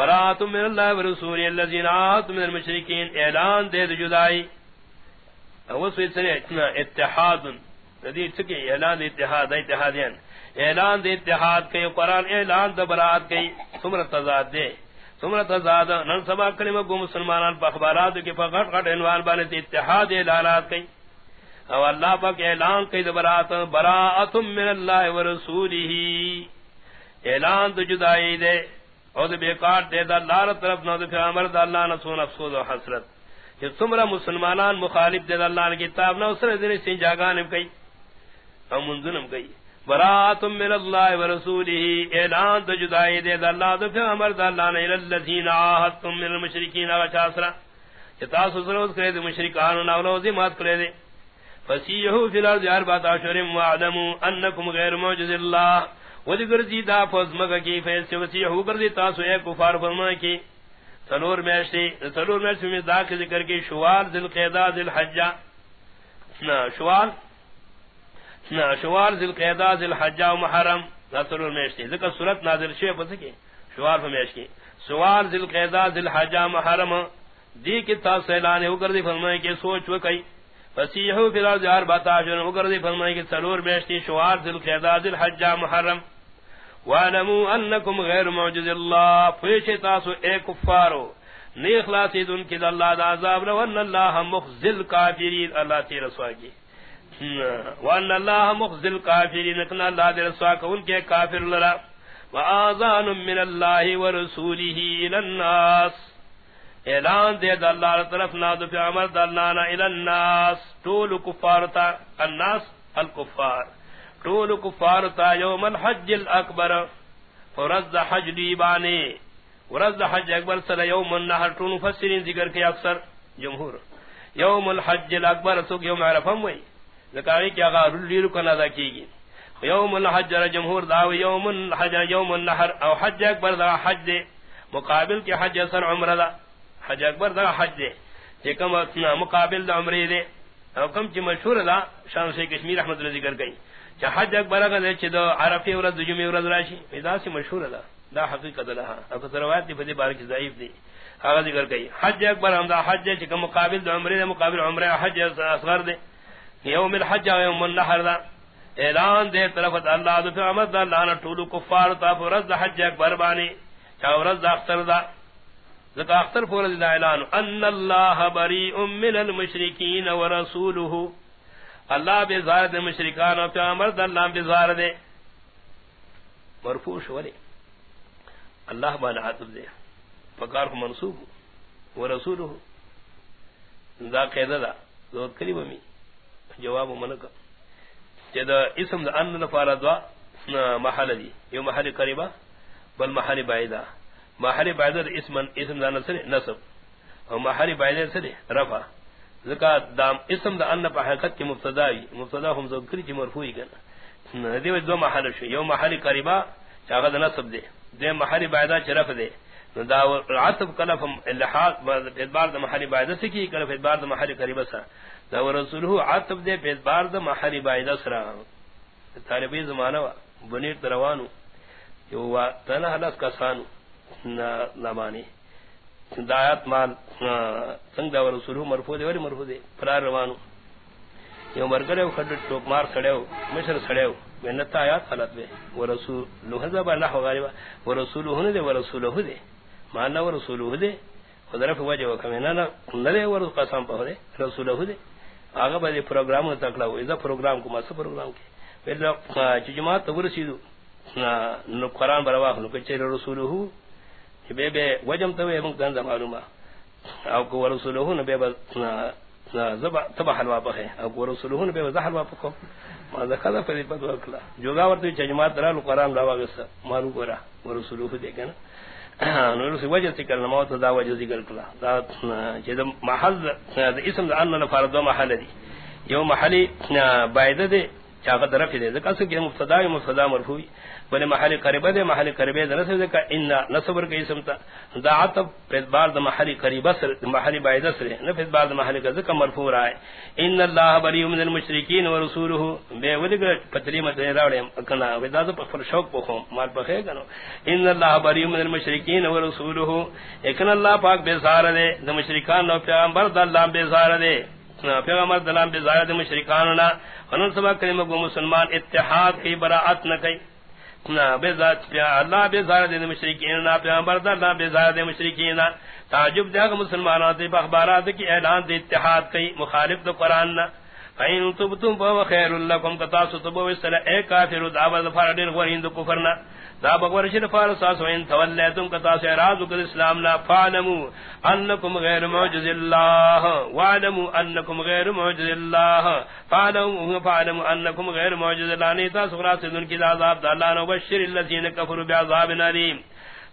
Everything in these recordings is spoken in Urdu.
برات من اللہ ورسول الذین آت من المشرکین، اعلان دے جدائی. او سویت سنے اتحاد، ندی چکی اعلان دے اتحاد اتحادین یعنی. اعلان دے اتحاد کئی، قرآن اعلان دے برات کئی، سمرت تضاد دے. سمرت تضاد، نن سبا کلمہ گو مسلمانان پا اخبارات کی پا غٹ غٹ انوان بانے دے اتحاد اعلانات کئی. او اللہ پاک اعلان کئی دے برات براعت من اللہ ورسولی اعلان دے جدائی دے. او دے بیکار دے دا اللہ رب طرف نو دے پھر عمر دا اللہ نسون افسود و حسرت۔ کہ سمرہ مسلمانان مخالف دے دا اللہ نے کتاب نو سر دے سین جاگانم کئی او منزنم کئی برات من اللہ و ورسولہ اعلان دے جدائی دے دا اللہ دے پھر عمر دا اللہ نے۔ الذین آہدتم من المشرکین، آغا چاسرہ چتا سسروز کرے دے مشرکان و ناولوزی مات کرے دے۔ فسیحو فی الارض اربات عشرم وعلمو انکم غیر موجز اللہ۔ ودی گردی دا فوز مگا کی فیس وسیع ہو گردی تاسو اے کفار فرما کی سنور میشتی سنور میشتی میں دا کی ذکر کی شوال ذل قیدہ ذل حجہ نا، شوال؟ نا، شوال ذل قیدہ ذل حجہ و محرم، دا سنور میشتی۔ ذکر صورت نازل شوی پس کی؟ شوال فرمیش کی۔ شوال ذل قیدہ ذل حجہ محرم، دی کی تاسو اعلان ہو گردی فرما کی سوچ وکئی۔ فسیحو فی الارض اربعۃ عشر وگردی فرمائے کہ سرور بیشتی شوار ذل قعدہ ذل حج محرم وعلموا انکم غیر معجز اللہ فیش تاسو اے کفارو۔ نی اخلاصی دن کی اللہ دا عذاب رو ان اللہ مخزل کافرین اللہ تی رسوا کی۔ وان اللہ مخزل کافرین اکنا اللہ دی رسوا کا، ان کے کافر لرا وآذان من اللہ ورسولہ الالناس اعلان دے دا اللہ طرف نا دو پی عمر دا اللہ نا الالناس طول کفارتا الناس الکفار. طول کفارتا یوم الحج الاکبر. فرز حج لیبانے ورز حج اکبر صلی یوم النحر طول مفسرین ذکر کے اکثر جمہور. یوم الحج الاکبر سوک یوم عرفم وی ذکاری کیا غار لیلو کنا دا کی گی. یوم الحج جمہور داو یوم الحج یوم النحر او حج اکبر دا حج دے. مقابل کے حج اثر عمر دا. حج اکبر دا حج دے. کہ مقابل دا عمرے دے. او کم چی مشہور دا شان سے کشمیر احمد اللہ ذکر گئی چا حج اکبر اگر دے چی دا عرفی ورد دا جمعی ورد راشی دا سی مشہور دا دا حقیقت لہا او کس روایت دی فدی بارکی ضعیف دی. آغا ذکر گئی حج اکبر ہم دا حج دے چی کم مقابل دا عمرے دے مقابل عمرے حج اصغر دے یوم الحج و یوم النحر دا اعلان دے طرف اللہ دا فی عمد دا اللہ نا طولو کفار تا فرد حج اکبر بانی چا ورد دا اختر دا ذکا اختر فورد دا اعلان ان اللہ بریء من المشرکین ورسولہ اللہ بے زار دے مشرکان و پیامر دا اللہ بے زار دے۔ مرفوش ولی اللہ بانا حاتب دے۔ فکار کو منصوب ورسولہ دا قیدہ دا۔ زود کلی بمی۔ جواب منکا چہ دا اسم دا ان نفارا دوا محل دی۔ یو محل قریبا، بل محل بعیدہ محل بعیدہ اسم اسم دا نصر نصب. او محل بعیدہ سر رفع. ذکا دام اسم دا ان پا حقیقت کی مبتدائی. مبتدا ہم ذکری چی مرفوعی گنا دیو دو محل شو یو محل قریبا چاگا دا نصب دے. دے محل بعیدہ چی رفع دے. دا عطب کلف اللحاق ادبار دا محل بعیدہ سکی کلف ادبار دا محل قریبا سا. دا ورسولہ عطب دے ادبار دا محل بعیدہ سرا. طالبی زمانہ بنیر تروانو. یو تنہ حلس کسانو. نامانی دایات مال سنگ دا ورسولو مرفو دے ولی مرفو دے فرار روانو. یو مرگرے و خدر ٹوک مار سڑیو مشر سڑیو وینتا آیات حالت بے ورسول لوہ زبا نحو غالبا ورسولو ہنے دے ورسولو دے مانا ورسولو دے خدرف وجہ وکمینا ندے ورس قسم پہ دے رسولو دے آگا با دے پروگرام تکلاو ازا پروگرام کو ماسا پروگرام کے پھر جماعت تورسیدو نو قرآن برواخ نو کچھے رسولو بے بے وجم تو من گند معلومہ او کو رسولہ نے بے زبا تبع حلوا پخے او کو رسولہ نے بے زحل وا پکو ما ذکر پر پتو کلا جوگا ورتے جماعت درا قرآن دا واگس مارو گورا رسولہ دے کنا نو رس وجہ ذکر نہ موت دا وجہ ذکر کلا دا جے محل اسم ان فرض محل دی یو محلی بعد دے چاغت رفع دے ذکر سے کہ مبتدا و مبتدا مرفوع بل محل قریب دے، محل قریب دے نصب دے کہ ان نصب کے اسم تا ذات پہ بعد محل قریب سر، محل بعید سر نفذ بعد محل کا ذکر مرفوع رہا ہے۔ ان اللہ بری من المشرکین و رسوله بے ولگ پتری مت راڑے کنا ودا تو پر شوق پخو مار پخے کنو۔ ان اللہ بری من المشرکین و رسوله ایکن اللہ پاک بے سار دے مشرکان نو پیغمبر دا اللہ بے سار دے۔ پیغمبر دلام بے زائد مشرکان نا انن سبا کلمہ کو مسلمان اتحاد کی براعت نہ کئی۔ نا، بے ذات پیا، اللہ بے زائد مشرکین نا، پیغمبر دلام بے زائد مشرکین تعجب دے کہ مسلمانوں تے اخبارات کی اعلان دے اتحاد کئی، مخالف تو قرآن نہ فین تبتم فهو خیر لکم کتاسو تبو اس طرح اے کافر دعوت فاردین غورین دو کفرنا۔ دا بغور شر فارس اس وین تولیتم کتا سے راز کو اسلام لا فعلمو انکم غیر معجز اللہ۔ وعلمو انکم غیر معجز اللہ۔ فعلمو فعلمو انکم غیر معجز اللہ۔ نیتا سغرا سے دن کی عذاب دا اللہ نو بشر الذین کفروا بعذاب علیم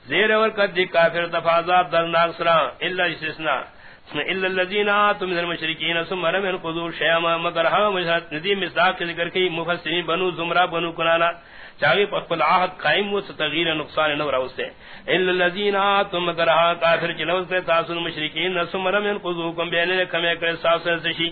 زیر اور قد دی کافر تفاضات درناک سرا۔ الا استثناء الا الذين اتوا من المشركين ثم لم ينقضوا شيئا مگر ہا مصداق ذکر کی مفسرین بنو زمرہ بنو کنانا چاہے پخپل عہد قائم و تغیر نقصان نو راو ہاں، سے الا الذين اتم کرا کافر جنو سے تاسن مشرکین سمرم ينقذوكم بین لكم کر ساس سشی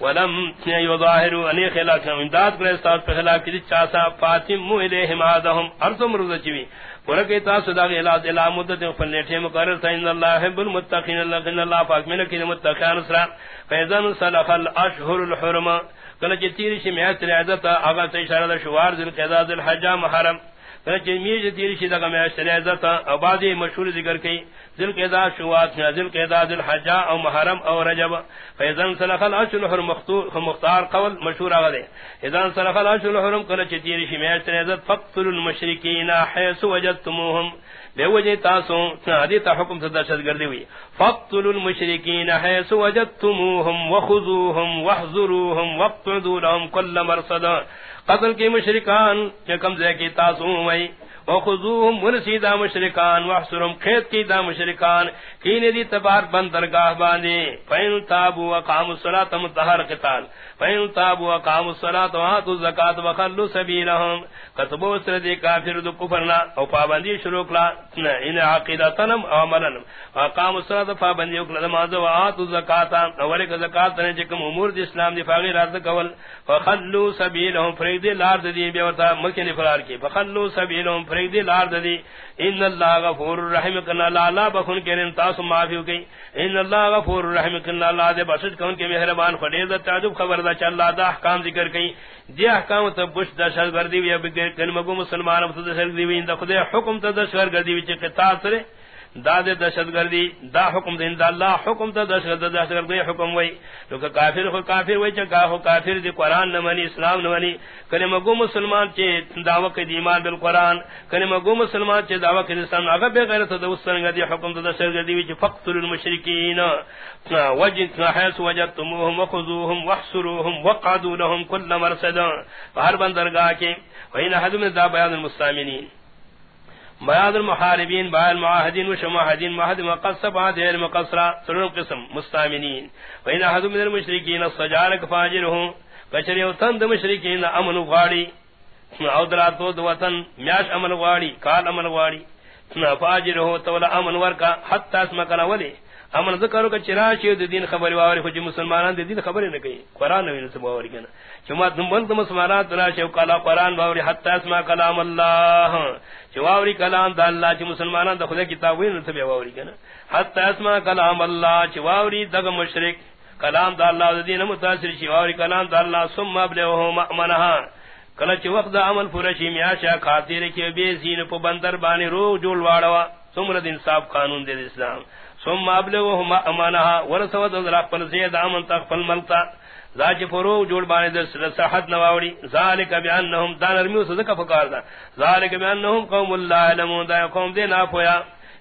ولم يظاهروا ان خلاف امداد کر استاد پہ خلاف کی چاسا، فاطم الیہم ادہم ارتم رض چوی۔ ورکی تاسو دا صدا علاج الا مدت فلیٹے مقرر تھا، ان اللہ حب المتقین، اللہ ان اللہ پاک میں کہ متقین اسرا. فیضان صلح الاشهر الحرم، کله چې تیر شي میاشت ریاضت هغه ته اشاره ده شوار ذل قعده ذل حج محرم. کله چې میج تیر شي دغه میاشت ریاضت او بعضی مشهور ذکر کوي ذل قعده شوات ذل قعده ذل حج او محرم او رجب۔ فاذا سلخ الاشهر مختار مختار قول مشهور هغه ده اذا سلخ الاشهر الحرم کله چې تیر شي میاشت فقتل المشرکین حيث وجدتموهم بے وجہ تاسو ہاں، حدیث حکم سے دہشت گردی ہوئی۔ فقتلوا المشرکین حيث وجدتموهم وخذوهم واحذروهم واقعدوا لهم كل مرصد قتل کے مشرکان کہ کم زے کی تاسو ہوئی۔ وخذوهم ورسیدا مشرکان واحصرهم خیت کی دا مشرکان، کین دی تبار بند درگاہ باندے فین تابوا وقاموا الصلاة متطهر قتال فین تابوا وقاموا الصلاة واتوا الزکاة وخلوا سبیلهم کتبو سر دی کافر دو کفرنا، او پابندی شروع کلا ان عقیدتنم او عملنم. وقاموا الصلاة پابندی اکلا، نماز واتوا الزکاة اولک زکاة نے جکم امور دی اسلام دی فاغی راز کول. فخلوا سبیلهم فرید لار دی بیورتا مکن فرار کی. فخلوا سبیلهم فرید فرید لار ددی ان اللہ غفور رحیم، کنا لا لا بخون کے ان تاس معافی ہو گئی. ان اللہ غفور رحیم، کنا لا دے بسد کون کے مہربان خدے دا تعجب خبر دا چل اللہ دا احکام ذکر کئی دی جی احکام تو بش دا شر گردی وی، اب کلمہ کو مسلمان اب تو شر گردی وی دا خدے حکم تو دا شر گردی وی چ قطاع سرے. دا دے دہشت گردی دا حکم دین، دا اللہ حکم تا دہشت دہشت گردی حکم وئی۔ تو کہ کافر ہو کافر وئی چا ہو کافر دی قرآن نمانی اسلام نمانی کلمہ گو مسلمان چے دعوی کی ایمان بالقرآن کلمہ گو مسلمان چے دعوی کی اسلام۔ اگر بے غیرت دا اس سنگ دی حکم تا دہشت گردی وئی چا فقتل المشرکین۔ وجد حیث وجدتموهم وخذوهم واحصروهم وقعدوا لهم كل مرصد۔ ہر بندرگاہ کے۔ وین حدم دا بیان المستامنین۔ بیاد المحاربین با المعاہدین و شماہدین معاہد مقصب آدھیر مقصرہ سنن قسم مستامنین و این احد من المشرکین السجارک فاجرہم کچری وطن دا مشرکین امن غاڑی او دراتو دو وطن میاش امن غاڑی کال امن غاڑی فاجرہو تولا امن ورکا حتی اسمکنا ولی امن ذکرو کہ چرا چھ دین خبر واوری کچھ مسلمانان دے دین خبر نہ کئی قران نہ ویل سبا کنا چما تم بند مسلمانان ترا چھ کلا قران واوری حتا اسما کلام اللہ چواوری کلام د اللہ چھ مسلمانان د خدا کتاب ویل سبا واوری کنا حتا اسما کلام اللہ چواوری دغ مشرک، کلام د اللہ دین متاثر چواوری کلام د اللہ ثم ابلغه مأمنها. کلا چھ وقت عمل فرشی میاشا خاطر کی بے زین پو بندر بانی رو جوڑ واڑوا سمرد انصاف قانون دے اسلام. ثم ابلغهم امانها ورثوا ذرا قل زيد امن تقبل ملتا. ذاك فرو جوڑ بانے در صحت نواوڑی. ذالک بانهم دانرمیو صدق فقار دا ذالک بانهم قوم لا علمون دا قوم دے نہ پویا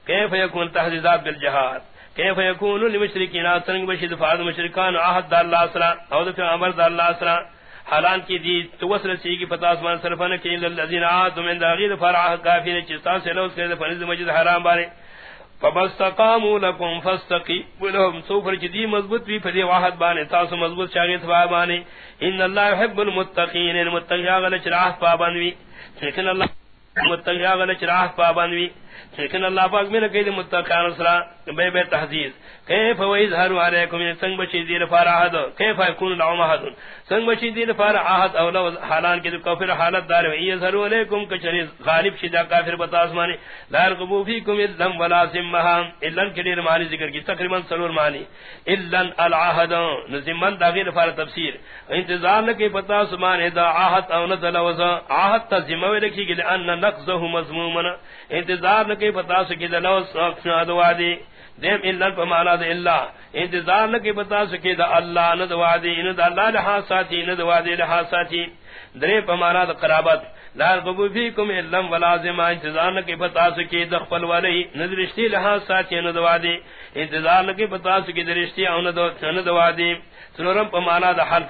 کیف یکون تحذیرات بالجهاد کیف یکون للمشرکین اثرن بشد فاض مشرکان عہد اللہ اسرا او دفع امر اللہ اسرا حالان کی دی توسر سی کی پتہ اسمان صرفن کہ الذين عاد من داغیر فرع کافر چتا سے لو سے فرض مسجد حرام بارے فبستقاموا لكم فاستقيموا لهم. سوفر جدي مضبوط بھی فدی واحد بانے، تاسو مضبوط شاگت بانے. ان اللہ يحب المتقين المتقين غل چراہ پابنوی لیکن اللہ متقین غل چراہ پابنوی لیکن اللہ پاک میں کہ متقین اسرا بے بے تحذير کیف و ویظہر علیکم یعنی سنگ بچی دیر فار احد، کیف یکون لهم احد؟ سنگ بچی دیر فار احد او لو حالان کی کفر حالت دار ہے یظہر علیکم کچری غالب شدا کافر بتا اسمانی لا رقبو فیکم اذن ولا سمها الا کدیر معنی ذکر کی، تقریباً سلور معنی۔ الا العهد نزمن داغیر فار تفسیر۔ انتظار نہ کہ پتا اسمان دا عہد او نہ لوز عہد تذمہ لکھی کہ ان نقضه مذموما انتظار نہ کہ پتا سکی دلوز ادوادی دیم اللہ پا مانا دا اللہ انتظار نکی بتا سکی دا اللہ ند وعدی ند اللہ لحا ساتی ند وعدی لحا ساتی درے پا مانا دا قرابت۔ لار قبو فیکم اللہم ولازم انتظار نکی بتا سکی دا خفل ولی ند رشتی لحا ساتی ند وعدی انتظار نکی بتا سکی دا رشتی او ند وعدی سنورم پا مانا دا حلف۔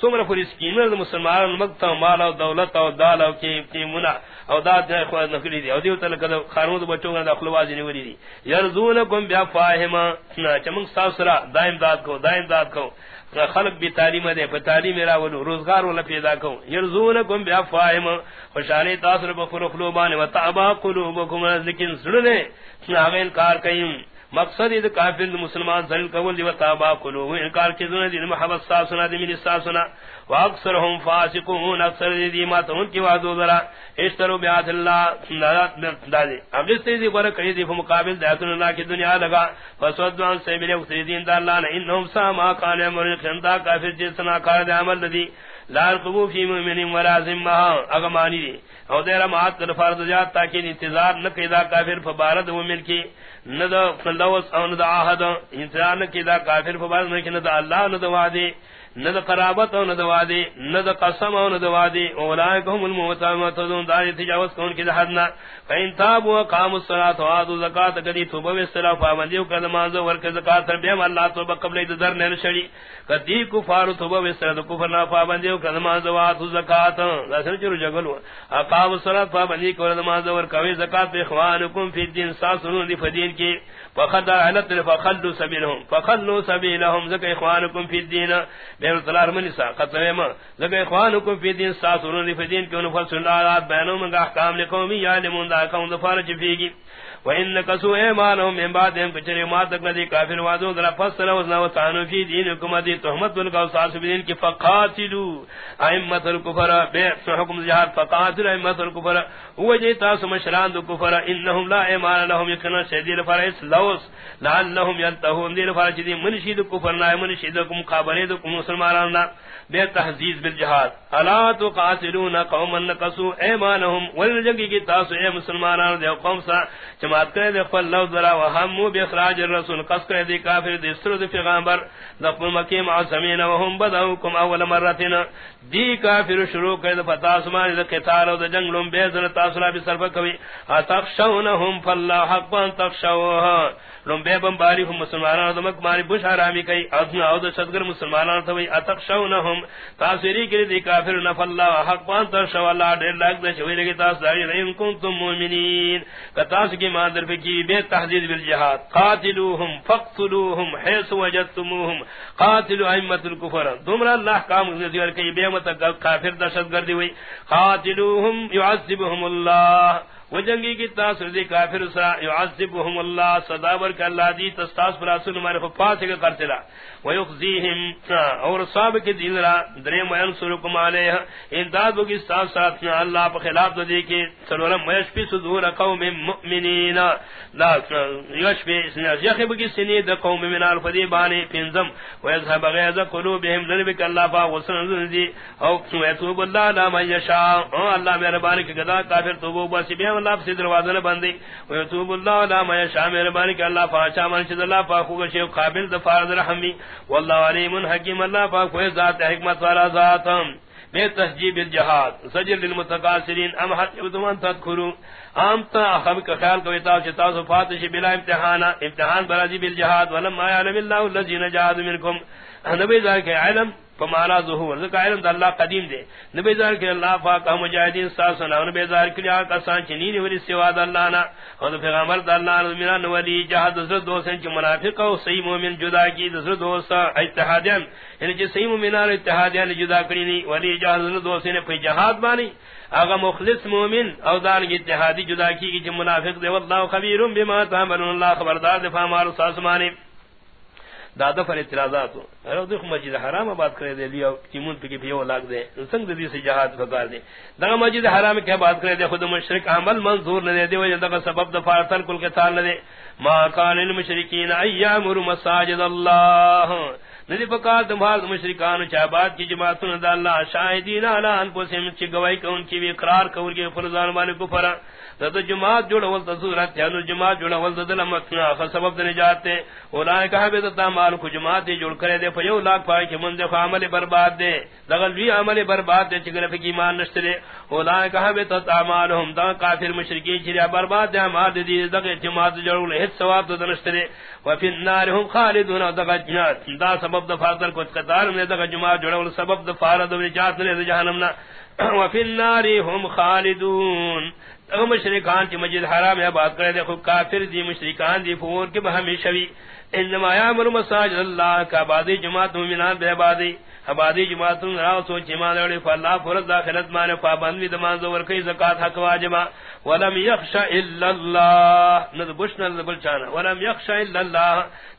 سمر پوری سکیمر مسلمان، مکتا مال او دولت او دال او کی کی منا او داد دے خو نکلی دی او دیو تل کد خارون بچوں دا دخل واز نی وری دی۔ یرزونکم بیا فاہما چمن ساسرا دائم داد کو، دائم داد کو۔ خلق بھی تعلیم دے پر تعلیم میرا ولو روزگار ولا پیدا کو۔ یرزونکم بیا فاہما خوشالی تاثر بخلو خلوبان و تعبا قلوبکم، لیکن سڑنے نہ انکار کہیں مقصد یہ کافر مسلمان ذل قول دی وتابا قلوب انکار کی ذن دی، محبت سا سنا، دی من سا سنا۔ واکثرهم فاسقون، اکثر دی ما تو ان کی وعدو ذرا۔ اشترو بیات اللہ نات دادی اب اس دی پر کہیں دی مقابل دیت اللہ کی دنیا لگا۔ فسودان سے میرے اکثر دین دا اللہ نے۔ انہم سا ما قال امر خندا کافر جسنا کار دی عمل دی۔ لا قبو فی مومن ولا ذمہ اگمانی دی۔ او دیرا مات کر فرض جات تاکہ انتظار نہ کیدا کافر فبارد مومن کی۔ ندا فلوس او ندا عہد انسان کی دا کافر فباز میں کہ ندا اللہ ندا وعدی ندا قرابت او نہ ندا وعدی ندا قسم او ندا وعدی اولئک هم المتواتون دار تجاوز کون کی حدنا فین تابوا قاموا الصلاة واتوا الزکات کدی توبہ و استلا پابندی کر نماز اور کہ زکات تر بے اللہ توبہ قبل در نہ شڑی کدی کفار توبہ و استلا کفر نہ پابندی کر نماز و واتوا الزکات رسل چر جگلو اقام الصلاة پابندی کر نماز اور کوي زکات اخوانکم، فی الدین ساسرون دی فدین کی فخذ علت فخلوا سبيلهم. فخلوا سبيلهم. ذك اخوانكم في الدين. بين طلال من ذك اخوانكم في الدين. في الدين. كن بينهم احكام لقوم يعلمون ذا قوم وان كسوا ايمانهم من بعد ان ما تک ندي كافر وادو ذرا فصل وزنا وتانو في دينكم دي تهمت بالقوصاص بدين کی فقاتلوا ائمه الكفر بے حکم جہاد فقاتلوا ائمه الكفر هو جيتا سمشران الكفر انهم لا ايمان لهم يكن شديد فرس لوس لعلهم ينتهون دي فرجدي منشد الكفر لا منشدكم قابلكم مسلمانان بے تحزیز بالجہاد الا تقاتلون قوما نقصوا ایمانهم ولجنگی کی تاسو اے مسلمانان دے قوم سا۔ جماعت کرے دے فل لو ذرا وهم باخراج الرسول قص کرے دے کافر دے سر دے پیغمبر۔ دفن مکی مع وهم بداوکم اول مرتين دی کافر شروع کرے دے فتا اسمان دے قتال دے جنگ لم بے ذرا تاسو بھی سرب کوي اتخشونهم فالله حقا تخشوها لم بے بمباری مسلمانان دمک ماری بش حرامی کئی۔ ادنا او دے صدگر مسلمانان تو اتخشونهم تاثری کے دی کافر نف اللہ حق پان تر شو اللہ، ڈیر لاکھ دے چوی لگی تاس داری رہی کنتم مومنین۔ کتاس کی ماندر فکی بے تحدید بالجہاد۔ قاتلوہم فقتلوہم حیث وجدتموہم۔ قاتلو احمت الكفر دمرا اللہ کام ذکر کئی بے مت کافر دشت گردی ہوئی۔ قاتلوہم یعذبہم اللہ۔ وجنگی کی تاثر دی کافر سرا یعذبہم اللہ صدابر کا اللہ دی تستاس پر آسن ہمارے خفاس کا کرتلا ویخزیہم ہاں، اور صحاب کی دین را درے درم وینصرکم علیہ۔ انداد بگی ساتھ ساتھ اللہ پر خلاف دو دی کی سلورم ویشپی صدور قوم مؤمنین۔ لا یشپی یخی بگی سنی دا قوم من الفدی بانی پینزم۔ ویزہب غیظ قلوبہم لنبک اللہ پا وصن دی۔ او، ویتوب اللہ لا من یشا اللہ میرے بانی کی گدا کافر توبو باسی بیم اللہ پسی دروازہ نہ بندی ویتوب اللہ لا ما یشاء میرے کہ اللہ پاچا من شد اللہ پاک کو شی قابل دفار رحمی والله علیم حکیم اللہ پاک کو ذات، حکمت والا ذات بے تسجیب الجہاد، سجر للمتقاصرین ام حد ابتمان تذکرو. عام تا اخم کا خیال کو اتاو چتا سو فاتش بلا امتحانا امتحان برازی بالجہاد، ولم آیا علم اللہ اللذین جہاد منکم. نبی ذالک علم فمانا ظہور. ذکا علم دا اللہ قدیم دے. نبی ذار کہ اللہ پاک مجاہدین ساسنا نبی ذار کہ لیا کسان چنین ولی سوا دا اللہ نا. اور پیغمبر دا اللہ نا. منان ولی جہاد دسر دوسن چی منافق و صحیح مومن جدا کی دسر دوستا اتحادیان. یعنی چی صحیح مومنان اتحادیان جدا کری کرینی ولی جہاد دسر دوسن پی جہاد بانی. اگا مخلص مومن او دار کی اتحادی جدا کی چی منافق دے. واللہ خبیرون بما تعملون. اللہ خبردار دفاع مارو ساسمانی. دادا پر اعتراضات ہو دیکھ مسجد حرام آباد کرے دے لیا چیمون پہ کی پیو لاگ دے سنگ دی سے جہاد فکار دے دا مسجد حرام کیا بات کرے دے خود مشرک عمل منظور نہ دے دے وجہ دا سبب دفار ترکل کے تال نہ دے ما کان المشرکین ایامر مساجد اللہ ندی پکار دمال مشرکان چابات کی جماعتوں دا اللہ شاہدین علی انفسهم چ گواہی کہ ان کی اقرار کور کے فرزان والے کفر. تد جماعت جوڑ ول تصورت یعنی جماعت جوڑ ول دل متنا سبب دے نجات تے. اولائے کہا بے تا مال کو جماعت دی جوڑ کرے دے پیو لاکھ پائے کہ من دے عمل برباد دے. دغل بھی عمل برباد دے چگر پہ ایمان نشترے اولائے کہا بے تا مالهم دا کافر مشرکین چریا برباد دے، مال دی دغ جماعت جوڑ لے ثواب تو نشترے و فی النار هم خالدون دغ جنات، دا سبب سبب د فاضل کو قطار نے دغ جمعہ جوڑ سبب د فارد و نجات نے جہنم نہ و فی النار هم خالدون۔ او مشرکان کی مسجد حرام ہے بات کرے دیکھو کافر دی، مشرکان دی فور کے ہمیشہ بھی انما یامر مساجد اللہ کا بادی جماعت مومنان بے بادی ابادی جماعت راو سو جماعت لڑے فلا فرض داخلت مانے پابندی دمان زور کئی، زکات حق واجبا ولم يخش الا الله نذ بشنا نذ بلچانا ولم يخش الا الله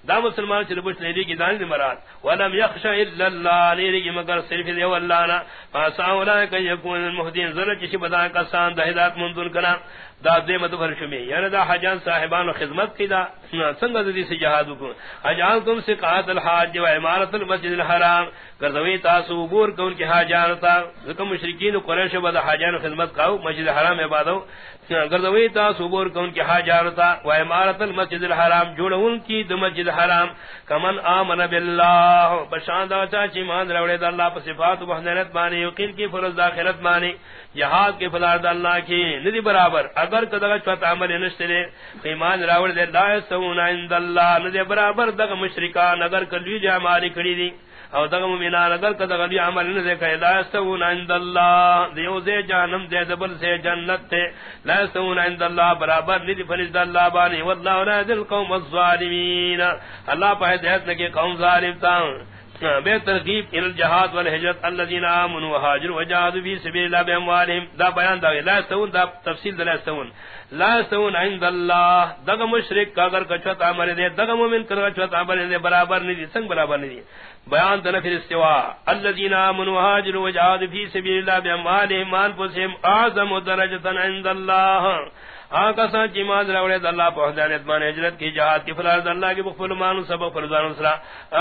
دا مسلمان چھ بش نہیں کی دان دی مراد۔ ولم يخش الا الله نہیں کی مگر صرف دی اللہ نا۔ فاسا ولا کہ یکون المهدین ذرا چھ بدا کا سان د ہدایت منظور کنا۔ دا دے مت فرشمی یعنی دا حجان صاحبان و خدمت کی دا. سنگ دی سے جہاد کو حجان تم سے قاعت الحاج و عمارت المسجد الحرام. کردوی تاسو بور کون کی حاجانتا ذکر مشرکین و قریش و دا حاجان و خدمت کاؤ. مسجد الحرام عبادو. گردوی تاسو بور کون کی حاجان تا و امارت المسجد الحرام جوڑون کی د مسجد الحرام کمن آمن بالله بشان دا چی مان روڑے دا اللہ پر صفات و بحنیت مانی، یقین کی فرض داخلت مانی جہاد کے فلار اللہ کی، ندی برابر، اگر کدغ چوت عمل نشترے، ایمان راوڑ دے، لا سون عند اللہ، ندی برابر دغ مشرکان، اگر کلوی جا ماری کڑی دی او دغه مومنان اگر کدا دی عمل نه دیکھے لا سون عند اللہ دیو دے جانم دے دبل سے جنت تے لا سون عند اللہ برابر ندی فرض اللہ بانی والله لا ذل قوم الظالمین. اللہ پہ ہدایت کہ قوم ظالم تاں بے ترغیب ال الجہاد والہجرت الذين امنوا وهاجروا وجاهدوا في سبيل الله باموالهم دا بیان دا لا سون دا تفصیل دا لا سون لا سون عند الله دغ مشرک اگر کچت عمل دے دغ مومن کر کچت عمل دے، برابر نہیں سنگ برابر نہیں بیان دنا پھر استوا الذين امنوا وهاجروا وجاهدوا في سبيل الله باموالهم انفسهم اعظم درجه عند الله ہاں آقا سان چی ماز روڑے دا اللہ پہ حضانیت مان حجرت کی جہاد کی فلارد اللہ کی بخفل مانو سبق فرزان سرا۔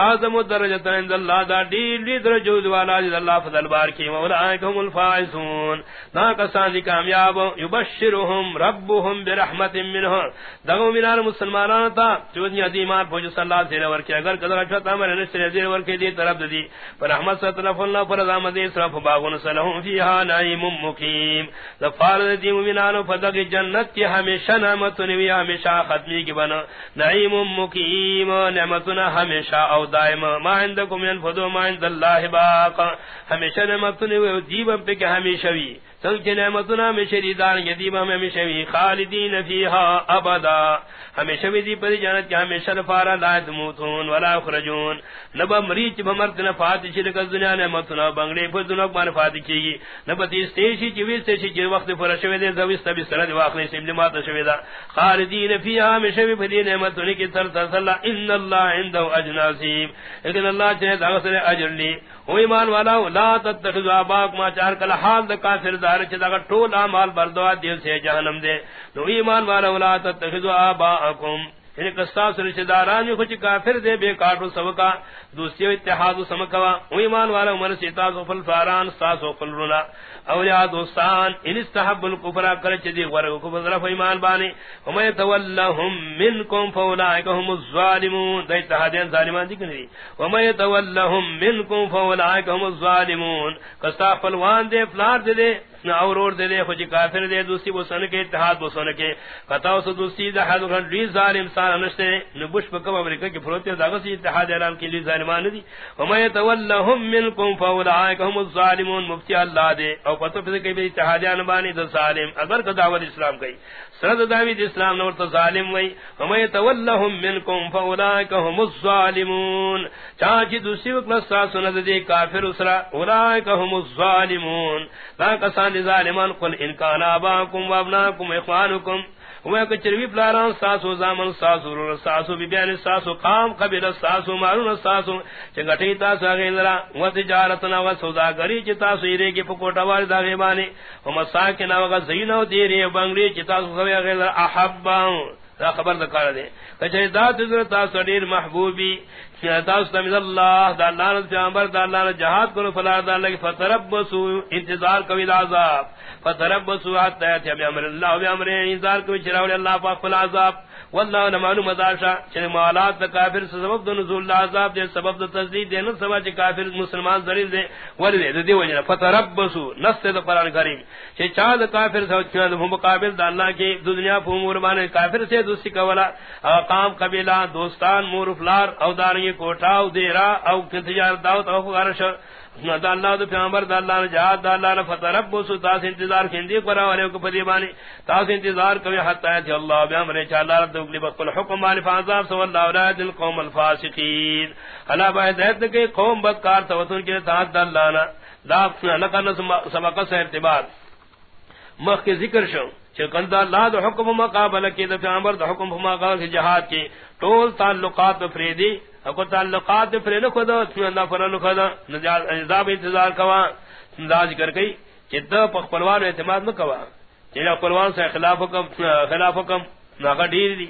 آزم الدرجت عند اللہ دا دیل لی درجو دوالا جد اللہ فضل بار کی مولا آئکم الفائزون۔ ناکا سان دی کامیاب یبشرهم ربهم برحمت منہم۔ دگو منان مسلمانان تا چودنی عظیمان پوچھو صلی اللہ سیرہ ورکی اگر قدر اچھا تامر نشتر زیر ورکی دی طرف دی۔ پر رحمت ستنف اللہ پر ازامت دی صرف باغن صلحون فیہا نائم مقیم۔ دفارد دی ممنان فدق جنت کی ہمیشہ نعمت نوی ہمیشہ ختمی کی بنا۔ نعیم مقیم، نعمتنا ہمیشہ او دائم۔ ما عندکم ینفدو، ما عند اللہ باق۔ ہمیشہ نعمت نوی دیب پہ کہ ہمیشہ وی سنچ نعمتنا میں شریدان یدیب ہمیشہ وی خالدین فیہا ابدا۔ ہمیشہ بھی دی پری جانت کہ ہمیشہ لفارا لا تموتون ولا اخرجون۔ نبا مریچ بمرت نفات شرک الدنیا نعمتنا بنگلے پر دنک بان فات کی گی نبا تیس تیستیشی چویس تیشی چی وقت پر شوی دے زویست بسرد واقعی سیم لما تشوی دا۔ خالدین فیہا ہمیشہ بھی پری نعمتنی کی سر ترسل ان اللہ عندو اجناسیم لیکن اللہ چاہے داغسر اجر لی۔ او ایمان والا لا تتخذوا اباک ما چار کل حال دا کافر دار چھ دا ٹول اعمال بردوا دی سے جہنم دے۔ تو ایمان والا لا تتخذوا اباکم یعنی قصاص رشتہ داران کچھ کافر دے، بے کاٹو سبکا دوسری اتحاد سمکوا۔ ایمان والا عمر سیتا سو فل فاران ساس و فل رنا اولیاء دوستان، ان استحب الکفر کر چدی ور کو طرف ایمان بانی ہم یتولہم منکم فاولائک هم الظالمون. دا اتحادین ظالمان دی کنی ہم یتولہم منکم فاولائک هم الظالمون. کستا فلوان دے، فلار دے. دے اور دے دے خوشی جی کافر دے دوسری وہ سن کے، اتحاد وہ سن کے۔ فتاو سو دوسری دا حد غن لی ظالم سان نشتے نبوش بکم امریکہ کی فروتی دا غسی اتحاد اعلان کی لی ظالمان دی وما یتولہم منکم فاولائک هم الظالمون، مفتی اللہ دے۔ او پتو پتو کئی بھی اتحاد بانی دا ظالم، اگر کا دعوت اسلام کئی۔ سرد داوید اسلام نور تو ظالم وئی وما یتولہم منکم فاولائک هم الظالمون۔ چاچی دوسری وقت نسا سند دے کافر اسرا اولائک هم الظالمون۔ لا کسان ظالمان، قل ان کان اباکم و ابناکم اخوانکم۔ ہوا کہ چروی پلاران ساسو زامن، ساسو رو ساسو بیبیان ساسو قام قبل ساسو مارون، ساسو چنگٹی تاسو آگئی لرا و تجارتنا و سوداگری چی تاسو ایرے کی پکوٹا واری دا غیبانی و مساکنا و زینو دیرے بنگری چی تاسو سوی آگئی لرا احبان دا خبر دا کار دے. کچھے دا تذر تاسو دیر محبوبی تاسو تمید اللہ، دا اللہ رضی عمر دا اللہ رضی جہاد کرو، فلا دا اللہ فترب بسو انتظار کوئی دا عذاب. فترب بسو حتی ایتی ابی امر اللہ و بی امر انتظار کوئی چراولی اللہ پاک فلا عذاب. واللہ نمانو مداشا چنی موالات دا کافر سبب دا نزول دا عذاب دے، سبب دا تزدید دے نصبا چی کافر مسلمان ذریل دے، ولی دے دے وجنہ فتربسو نست دا قرآن کریم۔ چی چاہ دا کافر سبب دا مقابل دا اللہ کی دنیا پو موربان کافر سے دوسری کولا۔ اقام قبیلہ، دوستان، مور فلار، او دارنگی کوٹا او دیرا، او تجارت داوت او غرش دا اللہ دا پیامبر دا اللہ جہاد، دا اللہ فتربسو تاس انتظار قرآن والے کو تاس انتظار کوئی حتی ہے اللہ بیامر چاہ اللہ رب بقل حکم فانزاب سو اللہ القوم الفاسقین۔ اللہ باید قوم بدکار کے تاس دا اللہ نا دا لکن سے ارتباط۔ مخ کے ذکر شو چکن دا اللہ دا حکم مقابل کی، دا پیامبر دا حکم مقابل کی جہاد کی طول تعلقات فریدی اگر تعلقات پر لکھو دا خدا اللہ پرے لکھو دا نظام انتظار کوا۔ انداز کر گئی کہ چدہ پخپلوان اعتماد نہ کوا۔ چیزا پلوان سے خلاف حکم خلاف حکم ناغا دیر دی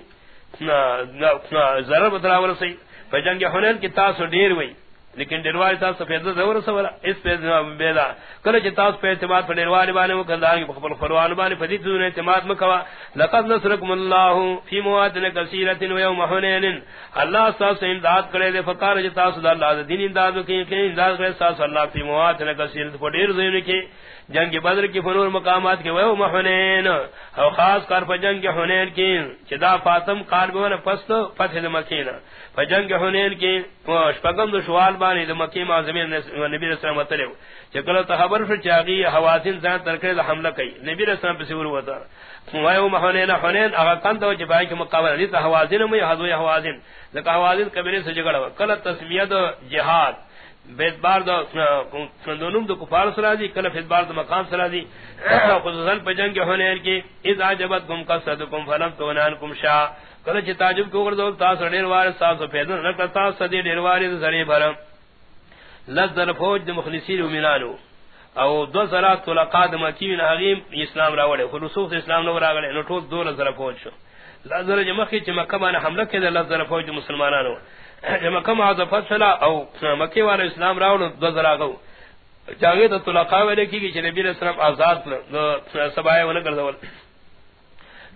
ضرر بدراور سی۔ فجنگ حنین کی تاسو دیر وئی۔ لیکن ڈیرواری تاس سفید زور سورا، اس پہ بیدا کل چ تاس پہ اعتماد پر ڈیرواری بانے وہ کندار کی خپل قرآن بانے فدی تو اعتماد مکوا۔ لقد نصرکم اللہ فی مواتن کثیرۃ و یوم حنین۔ اللہ تاس امداد کرے دے، فقار چ تاس اللہ دین امداد کی کہ امداد کرے تاس اللہ فی مواتن کثیرۃ پر ڈیر زین کی۔ جنگ بدر کی فنور مقامات کے وہ حنین۔ او خاص کر پر جنگ حنین کی چدا فاطم قال گون پست فتح مکینہ۔ فجنگ حنین کی شپگم دو شوال بانی دو مکی معظمین نبی رسول اللہ مطلب چکلو تخبر فر چاگی حوازین زان ترکر دا حملہ کئی نبی رسول اللہ پسیور ہوتا وایو محنین حنین اغا کند و جبائی کی مقابل دیتا حوازین میں حضوی حوازین. لکا حوازین کبیرین سے جگڑا کل تسمیہ دو جہاد بیت بار دو سندونم دو کفار سرا دی کل فیت بار دو مقام سرا دی خصوصا پا جنگ حنین کی اذ آجبت کم قصدکم فلم تونان کم شاہ کله چې تعجب کو ورته تاسو ډیر واره تاسو پیدا نه کړ تاسو دې ډیر واره سره بھرم لذل فوج د مخلصین او مومنانو او دو صلات طلقات مکین حریم اسلام راوړل خصوص اسلام نو راغله نو ټول دو لزر فوج شو. لذل جمعه چې مکه باندې حمله کړه لذل فوج مسلمانانو. چې مکه ما ذ فصلا او مکه والے اسلام راوړل دو زراغو چاغه ته طلقا ویل کیږي چې نبی رسول الله آزاد نو سبای ګرځول.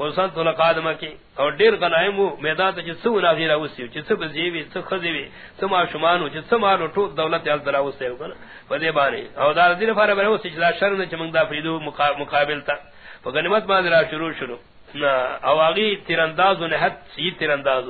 خصوصا تو لقادم کی۔ اور دیر غنائم وہ میدان تے سو نہ غیر اوسی چ سب زیوی تو خذوی سما شمانو چ سما لو تو دولت ال درا اوسی کنا۔ ودی بانی۔ او دار دین فار بر اوسی چلا شر نے چمنگ دا فریدو مقابل تا۔ فغنیمت ما درا شروع شروع نا، او اگی تیرانداز نے حد سی تیرانداز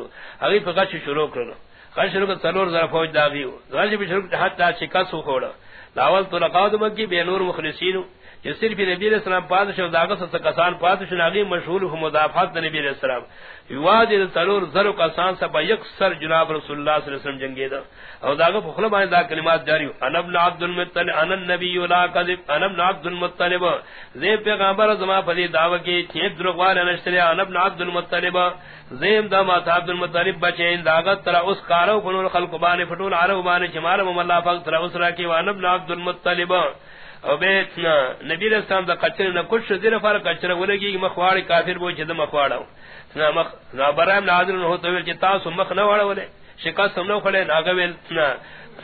اگی فقط شروع کرو خاص شروع کر تلور ذرا فوج دا بھی ہو۔ ذرا بھی شروع حد تا شکست ہو کھوڑا لاول تو لقادم کی بے نور مخلصین کہ صرف نبی علیہ السلام پادشاہ داغ سے کسان پادشاہ ناغی مشہور ہو مدافعات نبی علیہ السلام. یواد تلور زر کسان سب یکسر جناب رسول اللہ صلی اللہ علیہ وسلم جنگی دا او داغ فخر بان دا کلمات جاری انا ابن عبد المطلب، انا النبی لا کذب، انا ابن عبد المطلب. زی پیغمبر زما پدی دعوی کی چھ دروغوال نشتری انا ابن عبد المطلب. زیم دا ما عبد المطلب بچین داغت ترا اس کارو کنو خلق بان فٹول عرب بان جمال مملا فقط ترا اس را کی وانا ابن عبد المطلب. او بیت بیتنا نبی علیہ السلام دا کچر نا، کچھ دیر فار قچر ولگی مخوار کافر بو چھ دا مخوار نا، مخ نا برایم ناظر ہوتا ہوئے چھ تاسو مخ نوارا ولے شکست ہم نو کھڑے ناگویل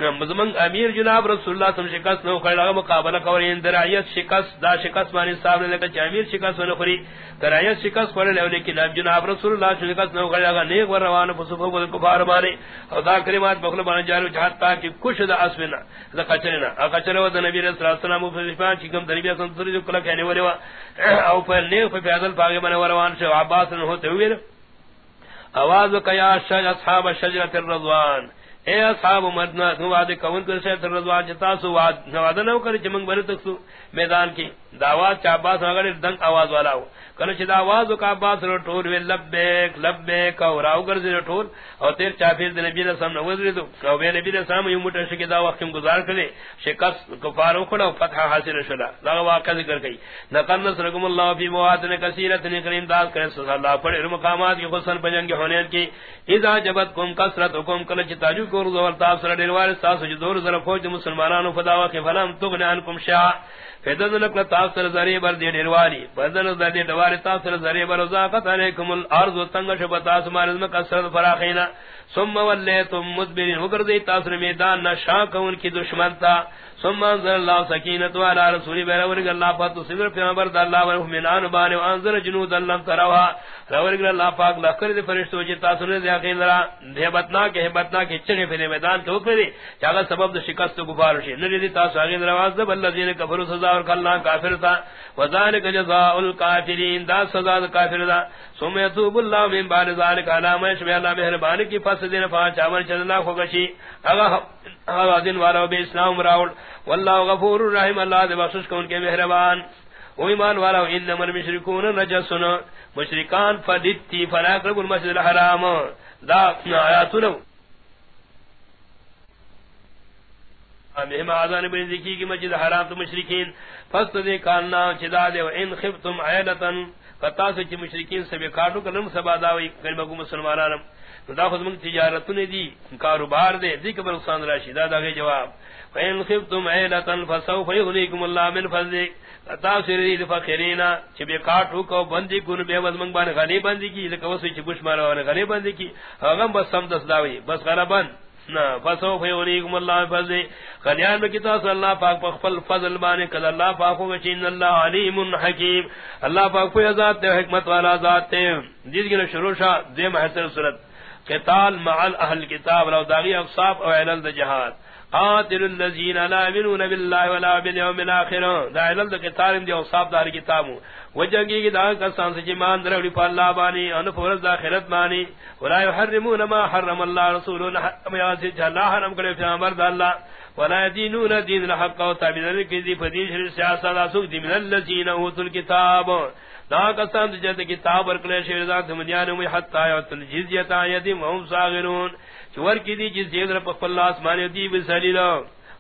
مزمن امیر جناب رسول اللہ صلی شکست نو کھڑا لگا مقابلہ کوری یعنی اندرائیت شکست، دا شکست مانی صاحب نے لکھا چھ امیر شکست نو کھڑی درائیت شکست کھڑے لے، لیکن اب جناب رسول اللہ صلی شکست نو کھڑا لگا نیک ور روان فسفو کو کفار مانے او دا کلمات بخل بان جارو جہاد تا کہ کچھ دا اسوینا دا قچرنا اقچر و دا نبی رسول اللہ صلی اللہ علیہ وسلم چکم دربیہ سنتری جو کلا کہنے یعنی ورے او پر نیک پہ پیدل پاگے من وروان شو، عباس نے ہوتے ہوئے آواز کیا شج اصحاب الشجرۃ الرضوان۔ اے اصحاب مدنا تو وعدے کون کر سے رضوان جتا سو وعد نواد نہ کر چمنگ بر تک سو میدان کی۔ دعوات چا چاباس اگر دنگ آواز والا ہو۔ کل چھ آواز کا باس رو ٹور وی لبیک لبیک اور او گر سے ٹور اور تیر چافیر دے نبی رسول اللہ وزر تو او بے نبی رسول اللہ یمٹ شکی دا وقت گزار کرے شکست، کفار کھڑا فتح حاصل شلا۔ لا واقع ذکر گئی نقل نصرکم اللہ فی مواتن کثیرۃ کریم داس کرے سبحان اللہ پڑے مقامات کی حسن پجنگ ہونے کی۔ اذا جبت کم کثرت حکم کل چ تاجو کور زور تاثر سر ڈیروار ساس جو دور زر فوج مسلمانانو فداوا کے فلم تغنی عنکم شاء فیدن لکل تاثر زری بر دی ڈیرواری بدن در دی ڈواری تاثر زری بر زاقت علیکم الارض و تنگ شبت آسمان ازم کسرت فراخینا۔ ثم ولیتم مدبرین وگردی تاثر میدان نشاک ان کی دشمن تا۔ ثم انزل الله سكينه على رسول الله ورغ الله فات سبر پیغمبر د الله و مومنان بان و انزل جنود الله تروا ورغ الله پاک لخر د فرشتو چې تاسو نه یقین را هبتنا کې هبتنا کې چنه په میدان ته وکړي چې سبب د شکست غبار شي نه دي تاسو هغه درواز د بل الذين سزا اور الله کافر تا وذلك جزاء الكافرين دا سزا د کافر دا۔ ثم يتوب الله من بعد ذلك على ما يشاء الله مهربان کی پس دین پانچ عمل چلنا کو گشی۔ اگا اگا دین والا بے اسلام راول والله غفور الرحیم، اللہ دے بخشش کو ان کے مہربان۔ او ایمان والا، انما المشركون نجسون مشرکان فدتی فلا قرب المسجد الحرام۔ دا آیاتنا ہم آزان بن ذکی کی مسجد حرام تو مشرکین فست دے کاننا چدا دے و ان خفتم عیلتا فتا سے چی مشرکین سبی کارٹو کلم سبا داوی کلمہ کو مسلمانانم۔ دا خود من تجارت نے دی، کاروبار دے، دی کبر نقصان راشی، دا دا غی جواب۔ فین خفتم عیلتا فسوف یغنیکم اللہ من فضل۔ فضلک تا سری فقیرینا چ بے کاٹو کو بندی گن بے وزمن بان غنی بندی کی لکو سے چ بش مارا غنی بندی کی۔ غم بس سم دس داوی، بس غربن فسوف اللہ فضل خلیان میں کتاب صلی اللہ پاک فضل بانے اللہ پاک ہوگا چین اللہ علیم حکیم۔ اللہ پاک ذات تے حکمت والا ذات تے جس کی شروع شاہ، دے محسن صورت۔ قتال مع کتاب، لو داغی او علل دا جہاد۔ قاتل الذين لا يؤمنون بالله ولا باليوم الاخر. دا علل دا قتال دی افصاف دار کتابو. وجنگی کی دا کسان سے جمان دروڑی پا اللہ بانی ان فرز دا خیرت بانی. ولا يحرمون ما حرم الله رسولون. حرم یاسی اللہ حرم کرے فی دا اللہ. ولا يدينون دين الحق وتابعون كذي فديش السياسة سوق من الذين اوتوا الكتاب دا کسان جد کتاب ورکلے شیرزا دمجان میں حتا یت الجزیہ یدی ہم صاغرون. چور کی دی جز در پر اللہ اسمان دی بسلیل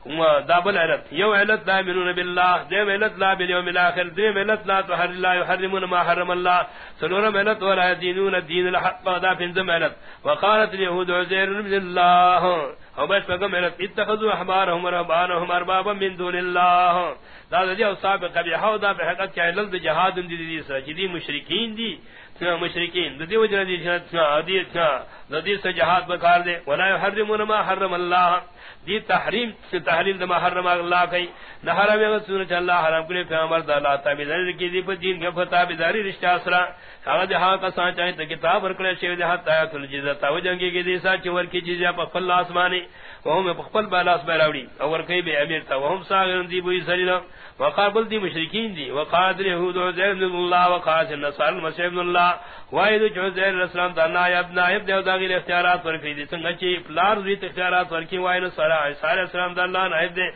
ہوا دابل علت. یو علت لا منون بالله دے علت لا بالیوم الاخر دے علت لا تحر الله يحرمون ما حرم الله سنور علت ولا دینون الدین الحق، دا فنزم علت. وقالت اليهود عزير من الله. او بس پگم علت. اتخذوا احبارهم ورهبانهم اربابا من دون الله. دا دی او صاحب کبھی دا بحقت کہ علل جہاد دی دی سجدی مشرکین دی مشرکین دی وجہ دی دی دی سے جہاد بکار دے ولا يحرمون ما حرم الله. دی تحریم سے تحریم دما حرم اللہ کئی نہ حرم ہے سن اللہ حرام کرے پیغمبر دا اللہ تعالی دین کی دی دین کے فتا بیداری رشتہ اسرا ہا جہاں کا سان چاہے تے کتاب ورکڑے شی دے ہتا ہے کل جزت او جنگی کی دی سا چور کی چیز پر فل آسمانی وہ میں پخپل بالا اس راوڑی اور کئی بے امیر تھا وہ ساغر دی بوئی سرینا وقابل دی مشرکین دی. وقاد یہود و زید اللہ وقاد النصارى المسیح ابن اللہ واحد جوزیر السلام دا نائب نائب دے دا غیر اختیارات ورکی دی. سنگا چی پلار زیت اختیارات ورکی واحد صلاح عیسی السلام دا اللہ نائب دے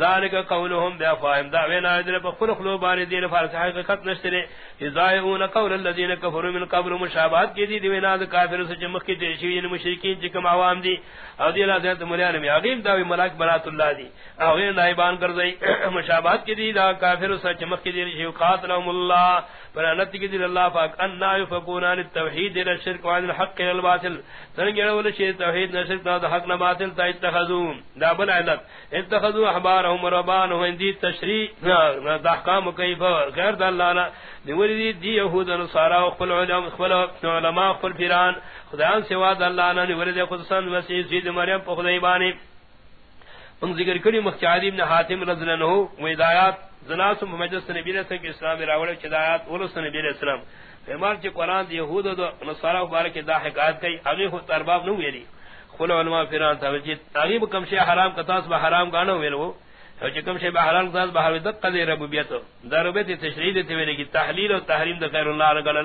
ذالک قولهم بیا فاهم. دا وینا ادر بخل خلو بانی دین فارس حقیقت نشترے ازائعون قول الذین کفروا من قبل مشابہت کی دی. دی وینا دا کافر سے چمک کی دیشی یعنی مشرکین چکم عوام دی. او دی اللہ دیت ملیان میں عقیم دا ملاک برات اللہ دی. او غیر نائبان کر دی مشابہت کی دی. دا کافر سے چمک کی دیشی قاتلهم اللہ فرانت کی دی اللہ پاک، انا یفقون عن التوحید الى الشرك وعن الحق الى الباطل. سنگڑ ول شی توحید نہ شرک دا حق نہ باطل تا اتخذوا دا بل علت اتخذوا احبارهم ربانهم، اندی تشریع دا احکام کیف، غیر د اللہ نہ دی دی یہود و نصارا خپل علماء خپل علماء، خپل پیران، خدایان سوا د اللہ نہ ورید خصوصا وسی سید مریم په خدای باندې ان ذکر کړي مخچاری ابن حاتم رضی اللہ عنہ و ہدایت زناس مجلس نبی علیہ السلام کے اسلام راوڑ چدایات ولس نبی علیہ السلام فرمان چ قران دی یہود و نصارا مبارک دا حکایت کئی، اگے ہو ارباب نو ویلی۔ خل علماء فران تھا جی اگے کم شی حرام کتاس با حرام گانو ویلو۔ چکم شی با حرام کتاس با حرام دق دی ربوبیت دا ربوبیت تشریع دی ویلی کی تحلیل و تحریم دا غیر اللہ رگل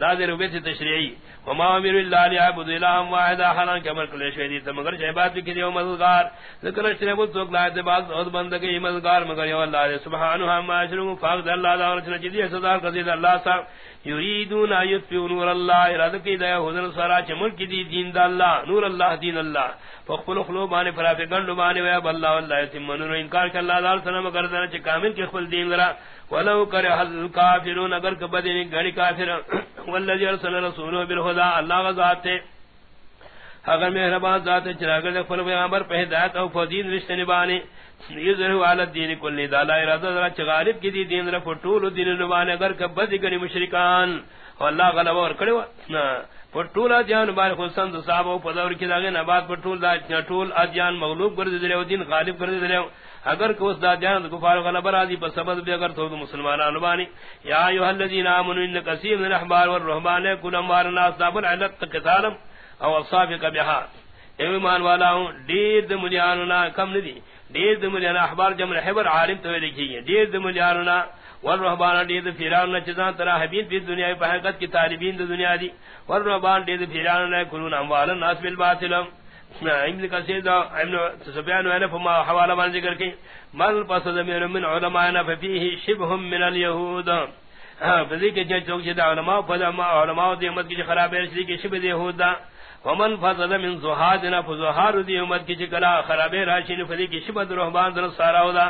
دا دی ربوبیت تشریعی وما امر اللہ لعبد الہ واحد حرام کمر کل شی دی مگر عبادت کی دی مددگار، ذکر شری بو تو لا دی بعد اور بندگی مددگار، مگر یا اللہ، سبحانہ ما اشرو فاق اللہ دا اور چنی صدا قدید اللہ صاحب، یریدون ایتفیو نور اللہ، ارادہ کی دیا حضر سارا چمل کی دی دین دا اللہ، نور اللہ، دین اللہ۔ فخفل خلو بانے فرافی گنڈو بانے ویب اللہ، واللہ یتیم نور انکار کہ اللہ دار، سلام کردنا چا کامل کی خفل دین لرا ولو کرے حل کافرون اگر کبدین گھڑی کافر واللذی ارسل رسولو بالخدا اللہ غزات تے اگر مہربان ذات چراغ دے خپل پیغمبر پہ ہدایت او فضیل رشتہ نبانے یذر علی الدین کل دا لا ارادہ ذرا چغالب کی دی دین رف ٹول دین نبانے اگر کبد گنی مشرکان اللہ غلب اور کڑو پٹول ادیان بار حسن صاحب او پدور کی داغے نبات پٹول دا ٹول ادیان مغلوب کر دے دین غالب کر دے اگر کو اس دا جان کفار غلب راضی پر سبب بھی اگر تو مسلمانان بانی۔ یا ایھا الذین آمنوا ان کثیر من الاحبار والرهبان كلهم مارنا صاحب العلت قتالم او اصحاب کا بہا۔ ایمان والا ہوں، دیر د ملیاننا کم ندی۔ دیر د ملیانا احبار جمع حبر عالم تو لکھی گئی دیر د ملیاننا والرهبان دیر د فیران چزان ترا حبیب فی دنیا پہ کی طالبین د دنیا دی۔ والرهبان دیر د فیران نہ کلون اموال الناس بالباطل۔ ابن کثیر دا ابن سفیان نے فما حوالہ مان ذکر کی مل پسد من من علماء فیہ شبہ من اليهود فذی کے جو چوک دا علماء فما علماء دی امت کی خراب ہے کی شبہ یہودا ومن فضل من زہادنا فزہار دی امت کی کلا چکلا خرابے راشین فدی کی شبت رحبان در ساراو دا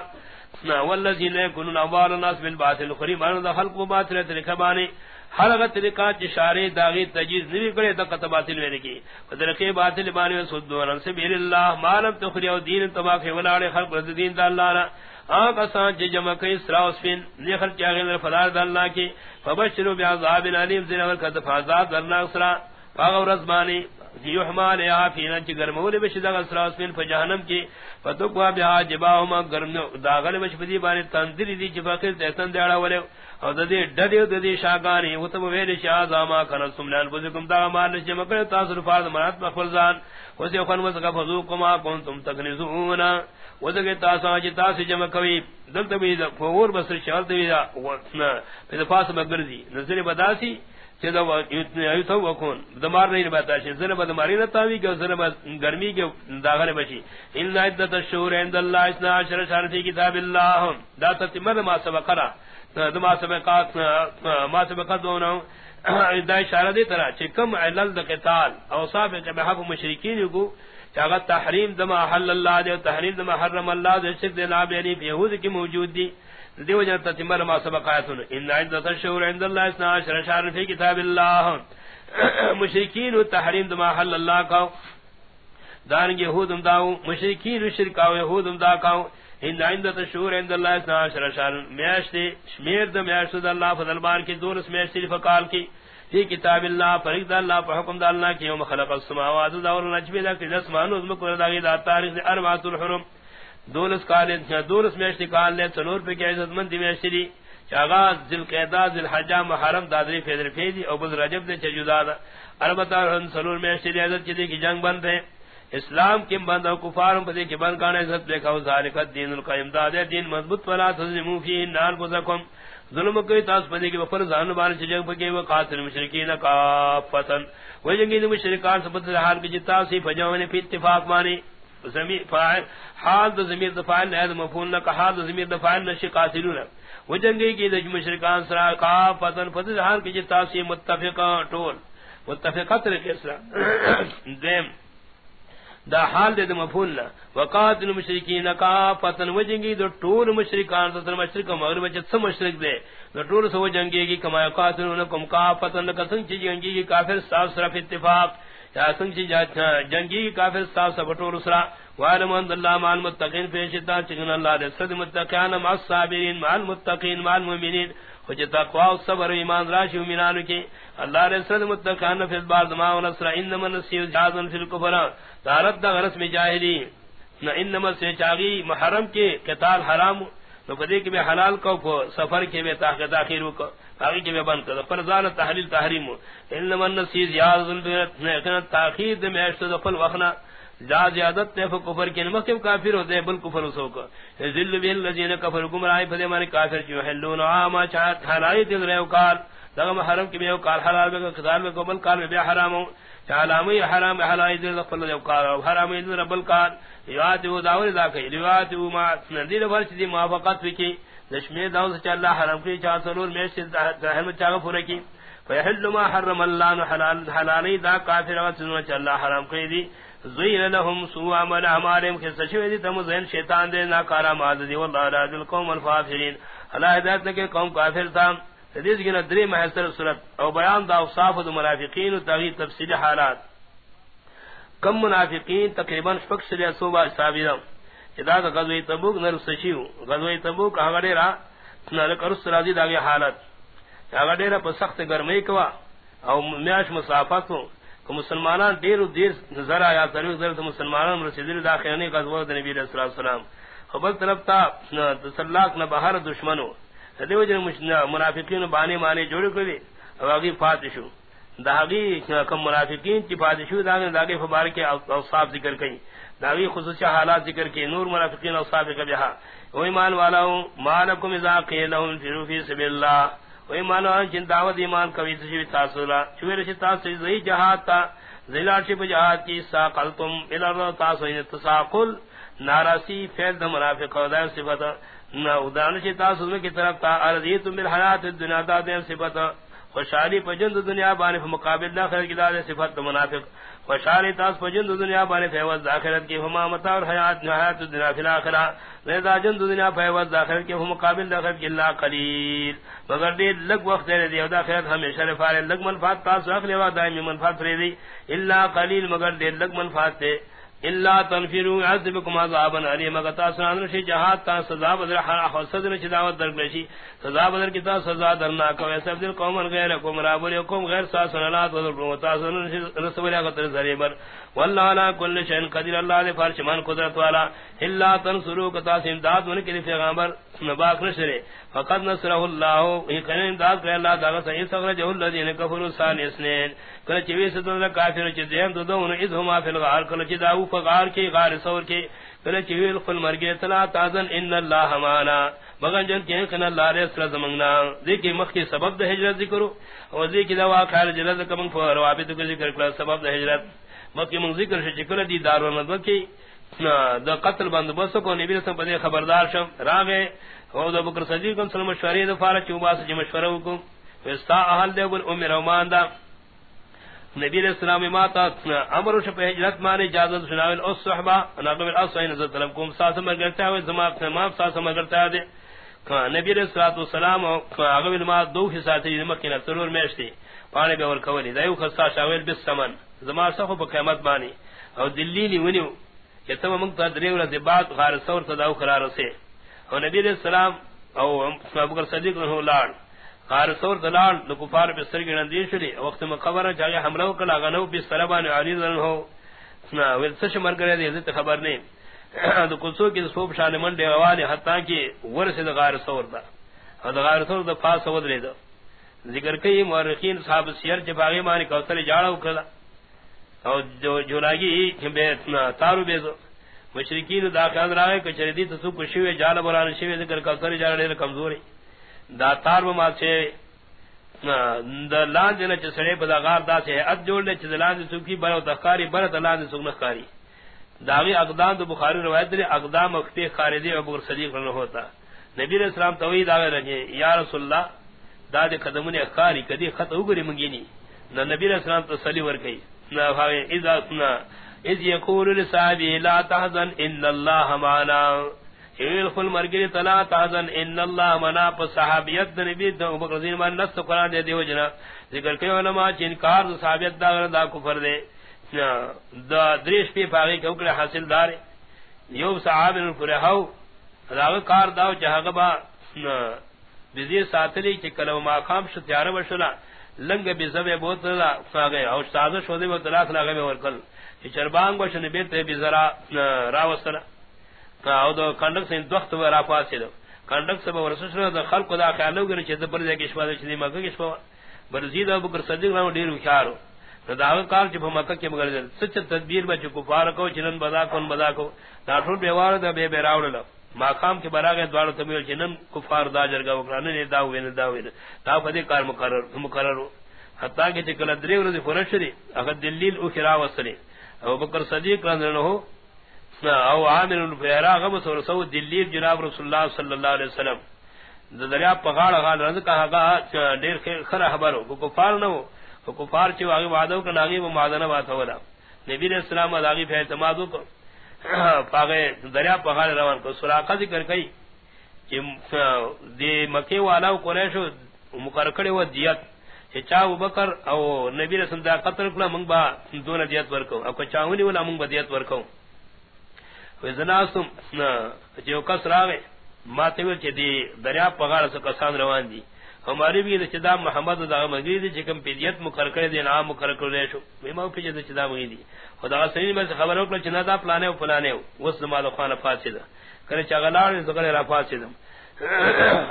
والذین یکنون اموال الناس بالباطل، خری مان دا خلق و باطل طریقہ بانی. حلقہ طریقہ چشارے داغی تجیز نبی کرے دا قط باطل وینے کی فدرقی باطل بانی و صدون سبیل اللہ مالم تخری و دین تباقی ولار خلق رد دین دا اللہ را آقا سان چی جمع کئی سراؤ سفین نیخل چاگل فدار دا اللہ کی فبشرو بیعذاب علیم زنور کتف عذاب درناک سرا فاغو رزبانی یحمال یا فینا چ گرمول بش دا اسراس من فجہنم کی فتقوا بها جباهما گرم داغل بش بدی بان تندری دی چ فقیر تن دیڑا ولے او ددی ڈڈی ددی شاگانی وتم ویل شا زما کن سملان بزکم دا مال چ مکر تاثر فرض مرات مخلزان وسی خن وس کا فزو فذوقما کنتم تکنزون. وذک تاسا چ تاس جمع کوي دلته وی دا فور بسر شرط وی دا په پاس مگردی نظر بداسی دمار نہیں بتا زر بدماری نہ تاوی کہ زر گرمی کے داغل بچی ان عدت الشهور عند الله 12 شهر في كتاب الله. دا تتمر ما سبقنا ما سبقات ما سبقت دونوں دا اشارہ دی طرح چکم علل قتال، اوصاف کے بحق مشرکین کو چاغ تحریم دما حل اللہ دے، تحریم دما حرم اللہ دے شک دے ناب یعنی یہود کی موجود دی۔ دیو جن تتمر ما سبق آیتون ان عدت الشهور عند الله 12 شهر في كتاب الله مشرکین تحریم دما حل اللہ کا دان یہود داو مشرکین و شرک یہود دا کا ان عدت الشهور عند اللہ الله 12 شهر میاشت شمیر د میاشت د الله فضل بار کی دور اس میاشت صرف قال کی. فی کتاب اللہ فرق دا اللہ پر حکم دا اللہ کی، یوم خلق السماوات والارض نجم ذکر اسمان و ذکر داغی دا تاریخ اربعۃ الحرم. دولس کال دولس میشتی کال لے چنور پہ کی عزت مندی میشتی دی. چاگا ذل قیدہ ذل حجا محرم دادری فیدر فیدی او بز رجب دے چجودا دا. البتہ ہن سنور میشتی دی، عزت چیدی کی جنگ بند ہے اسلام کی بند و کفار پدی کی بند کانے عزت بے کھو ذالک الدین القیم. داد دین مضبوط ولا تظلموا فی نار بزکم. ظلم کوئی تاس پدی کی وفر زان بار چجگ پکی و قاتل مشرکین کافتن و جنگی مشرکان سبت حال کی جتا سی فجونے پی اتفاق مانی. زمیر فاعل حال ذ زمیر دفاعل نے مفعول نہ کہا ذ زمیر دفاعل نہ قاتلون. و جنگی کی دج مشرکان سرا کافتن فضل حال کی جتا سی متفقا ٹول. متفقت کے سرا. دیم دا حال دے مفعول وقات المشرکین کا فتن وجنگی، دو طول مشرکان تو مشرک مغرب چ سم مشرک دے. دو طول سو جنگی کی کما قاتلونکم کا فتن کسن چ جنگی کی کافر صاف صرف اتفاق. یا سن چ جنگی کی کافر صاف صرف طول اسرا وعلم ان اللہ مع المتقین پیشتا چن اللہ دے. صد متقین، مع الصابرین، مع المتقین، مع المؤمنین. وجہ تقوا و صبر ایمان راشی و منانو کی اللہ رسول متقان فی البار دماغ و نصر، انما نسیو جازن فی الکفر. دارت دا غرس میں جاہلی نا انما سے چاگی محرم کے قتال حرام نو پدے کہ میں حلال کو کو سفر کے میں تاخیر تاخیر کو آگے کے میں بند کر پر زال تحلیل، تحریم انما نسیو جازن فی تاخیر دے میں اشتد فل وخنا جا زیادت تے کفر کے نمک کافر ہو دے، بل کفر سو کو ذل بل الذين كفروا گمراہ پدے مارے کافر جو حلون عام آچھا، چاہت حلائی دل رہو کال دغم حرم کی بیو کال حلال بے قدال میں قبل کال میں بے حرام چالامی حرام حلائی دل قبل دے کال حرام دل رب کال روایت و داور دا کہ روایت و ما ندیر ورچ دی موافقت کی۔ دشمی داو سے چلا حرام کی، چا سرور میں سے رحمت چاغ پورے کی۔ فیحل ما حرم اللہ حلال حلالی دا کافر و سنت چلا حرام کی دی۔ زین لهم سوء عمل ہمارے کے سچے دی تم زین شیطان دے نا کارا ماد دی والله لا دل قوم الفاسقین اللہ ہدایت کے قوم کافر تھا۔ حدیث کی ندری محسر صورت او بیان دا اوصاف د منافقین و تغیر تفصیل حالات۔ کم منافقین تقریباً فکس سے صوبہ صابرہ ادا کا غزوہ تبوک نر سشیو غزوہ تبوک ہغڑے را نہ کر سرازی داگے حالت۔ ہغڑے را پر سخت گرمی کوا او میاش مسافت کہ مسلمانان دیر و دیر نظر آیا ترویق در تو مسلمانان رسیدل داخلانی قضوہ دا نبی علیہ السلام خبر طرف تا تسلاق نہ بہر دشمنو. دیو جن منافقین بانے مانے جوڑ کری واگی فاتشو داغی کم منافقین کی فاتشو داغی داغی فبارک اوصاف ذکر کئی داغی خصوصی حالات ذکر کی نور منافقین اوصاف کا بہا وہ ایمان والا ہوں مالکم اذا قیل لهم فی فی سبیل اللہ وہی مانا جن دعوت ایمان کبھی تشوی تاثرہ چوئے رشی تاثر زی جہاد تا زیلار شب جہاد کی ساقلتم الارض تاثر تساقل ناراسی فیل دا منافق و دائم صفتا ادانشی تاثر کی طرف تا، ارضیتم بالحیات الدنیا دا دائم صفتا خوشحالی پجند دنیا بانے مقابل داخل کی دا صفت منافق خوشحالی تاس پجند دنیا بانے فیوز داخلت کی ہما متا اور حیات نحیات دنیا فی الاخرہ. رضا جند دنیا فیوز داخلت کی ہم مقابل داخلت کی اللہ قلیل. مگر دیر لگ وقت دے دیو دا ہمیشہ رفارے لگ منفات تاس اخلی وا دائمی منفات فریدی اللہ قلیل مگر دیر لگ منفات دے الا تنفروا عذبكم عذابا عليم مغتا سنن شي جہاد تا سزا بدر حسد نے چداوت در گشی سزا بدر کی تا سزا درنا کو ایسا دل قوم غیر کو مرابر قوم غیر سا سنلات بدر کو تا سنن رسول اللہ قدر زریبر والله على كل شيء قدير الله دے فرش من قدرت والا. الا تنصروا کتا امداد ان کے پیغمبر. نباک نشرے فقد نصره الله یہ کرے امداد کرے اللہ دا سے سغر جو الذين كفروا ثاني اثنين کل چوی سے تو کافر چ دیم دو دون اذ ہما فی الغار کل چ داو فغار کی غار سور کی کل چوی الخل مرگے، تلا تازن ان اللہ معنا مگر جن کہ کنا اللہ رے سر زمنگنا۔ دیکھ مخ کی سبب د ہجرت ذکر او دیکھ دوا خیر جلد کم فور وابد ذکر کلا سبب د ہجرت۔ مکی من ذکر شی چکل دی دارو ندوت کی۔ دا قتل بند بس کو نبی رسول پدے خبردار شم. راگے او دا بکر صدیق صلی اللہ علیہ وسلم مشورے دا فارچ چوباس جی مشورہ کو فستا اہل دے بن ام رومان دا. نبی علیہ السلام ماتا امر شپ ہجرت مانے اجازت سناول اس صحبہ صحابہ نقب الاصل نظر طلب کو ساس میں کرتا ہے زمان تمام ساس میں کرتا ہے نبی علیہ الصلوۃ والسلام اگے ما دو حصہ تھی جی مکہ ترور میشتی پانی به ور کولی دایو خصا شاول بس سمن. زما سخو په قیامت بانی او دلی نی ونیو کته موږ ته دریو ورځې بعد غار ثور صداو قرار سه او نبی علیہ السلام او ابو بکر صدیق رحمہ اللہ غار ثور دلال د کفار په سر کې نندې شړي وخت مقبره چا حمله وکړه غنو په سربان علی رن هو نا ول څه مرګره دې ته خبر نه د کوڅو کې صوب شان منډه حواله حتا کې ورسه د غار ثور دا او غار ثور د پاس ودرې ذکر کئی مورخین صاحب سیر جب آگے مانی کوثر جاڑا اکرلا او جو جولاگی بے تارو بے مشرکین دا خیال راوے کہ چردی تو سو کشوے جال بران شوے ذکر کثر جال دے کمزوری. دا تار ما سے دا لان جن چ سڑے بدا غار دا سے اد جوڑ لے چ لان سو کی بر تخاری بر دلان سو نخاری داغی اقدام تو بخاری روایت دے، اقدام اختی خاردی ابو بکر صدیق رضی ہوتا. نبی علیہ السلام توحید آگے رہے، یا رسول اللہ، دا دے قدمون اخاری کدی خط اوگری منگینی. نہ نبی علیہ السلام تو صلی بھاوے اذا سنا اذ یقول لصحابی، لا تحزن ان اللہ معنا. خل تلا تحزن ان اللہ منا صحابیت نبی دے دیو جنا. ذکر علماء صحابیت دا دا کفر دے. دا دریش پی پاگی حاصل دار یو صحاب ان دا کار داو جہاں با ساتلی کلو ما خام تیار لنگ بی زبے بہت لا فاگے او استاد شو دے بہت لاکھ لگے اور کل چربانگ بشن بیت بی ذرا راوسلا او دو کنڈک سے دوخت و را پاسے دو کنڈک سے ورسش دا خلق دا خیالو گنے چھ پر دے کشوا دے چھ مکہ کشوا برزید ابو بکر صدیق نو ڈیر وکھارو دا کار چھ مکہ کے مگر سچ تدبیر بچ کو کو چنن بدا کون بدا کو دا ٹھول بیوار دا بے بے راوڑ لو ماقام کے براغ دوار تمیل چنن کفار، دا جرگا وکرا نے دا ہوئے نے دا ہوئے تا فدی کار مقرر مقرر حتا کہ چکل درے ورز فرشری اگر دلیل او خرا وسری ابو بکر صدیق رضی اللہ عنہ او عامر الفیرا، غم سور سو دلیل جناب رسول اللہ صلی اللہ علیہ وسلم۔ دریا پگاڑ غال رض کہا گا دیر خر خبرو کو کفار نہ ہو کفار چ واگے وعدو کا ناگی وہ مادنا بات ہولا نبی علیہ السلام اداغی پہ اعتماد کو پاگے دریا پگاڑ روان کو سراقہ ذکر کئی کہ دی مکے والا قریش مقرر کرے وہ دیت. چا بکر او نبی رسول دا قتل کلا منگ با دون دیت ورکو او کو چاونی ولا منگ با دیت ورکو وزناسم جو کس راوے ماتے ول چ دی دریا پگاڑ سے کسان روان دی ہماری بھی چدا محمد دا مگری دی چکم پیدیت مقرر کرے دی، نام مقرر کرے شو۔ میں پی جے چدا مگری دی۔ خدا سنی میں خبروں کو چنا دا پلانے او پلانے اس مال خان فاسد کرے چغلاڑ زگر را فاسد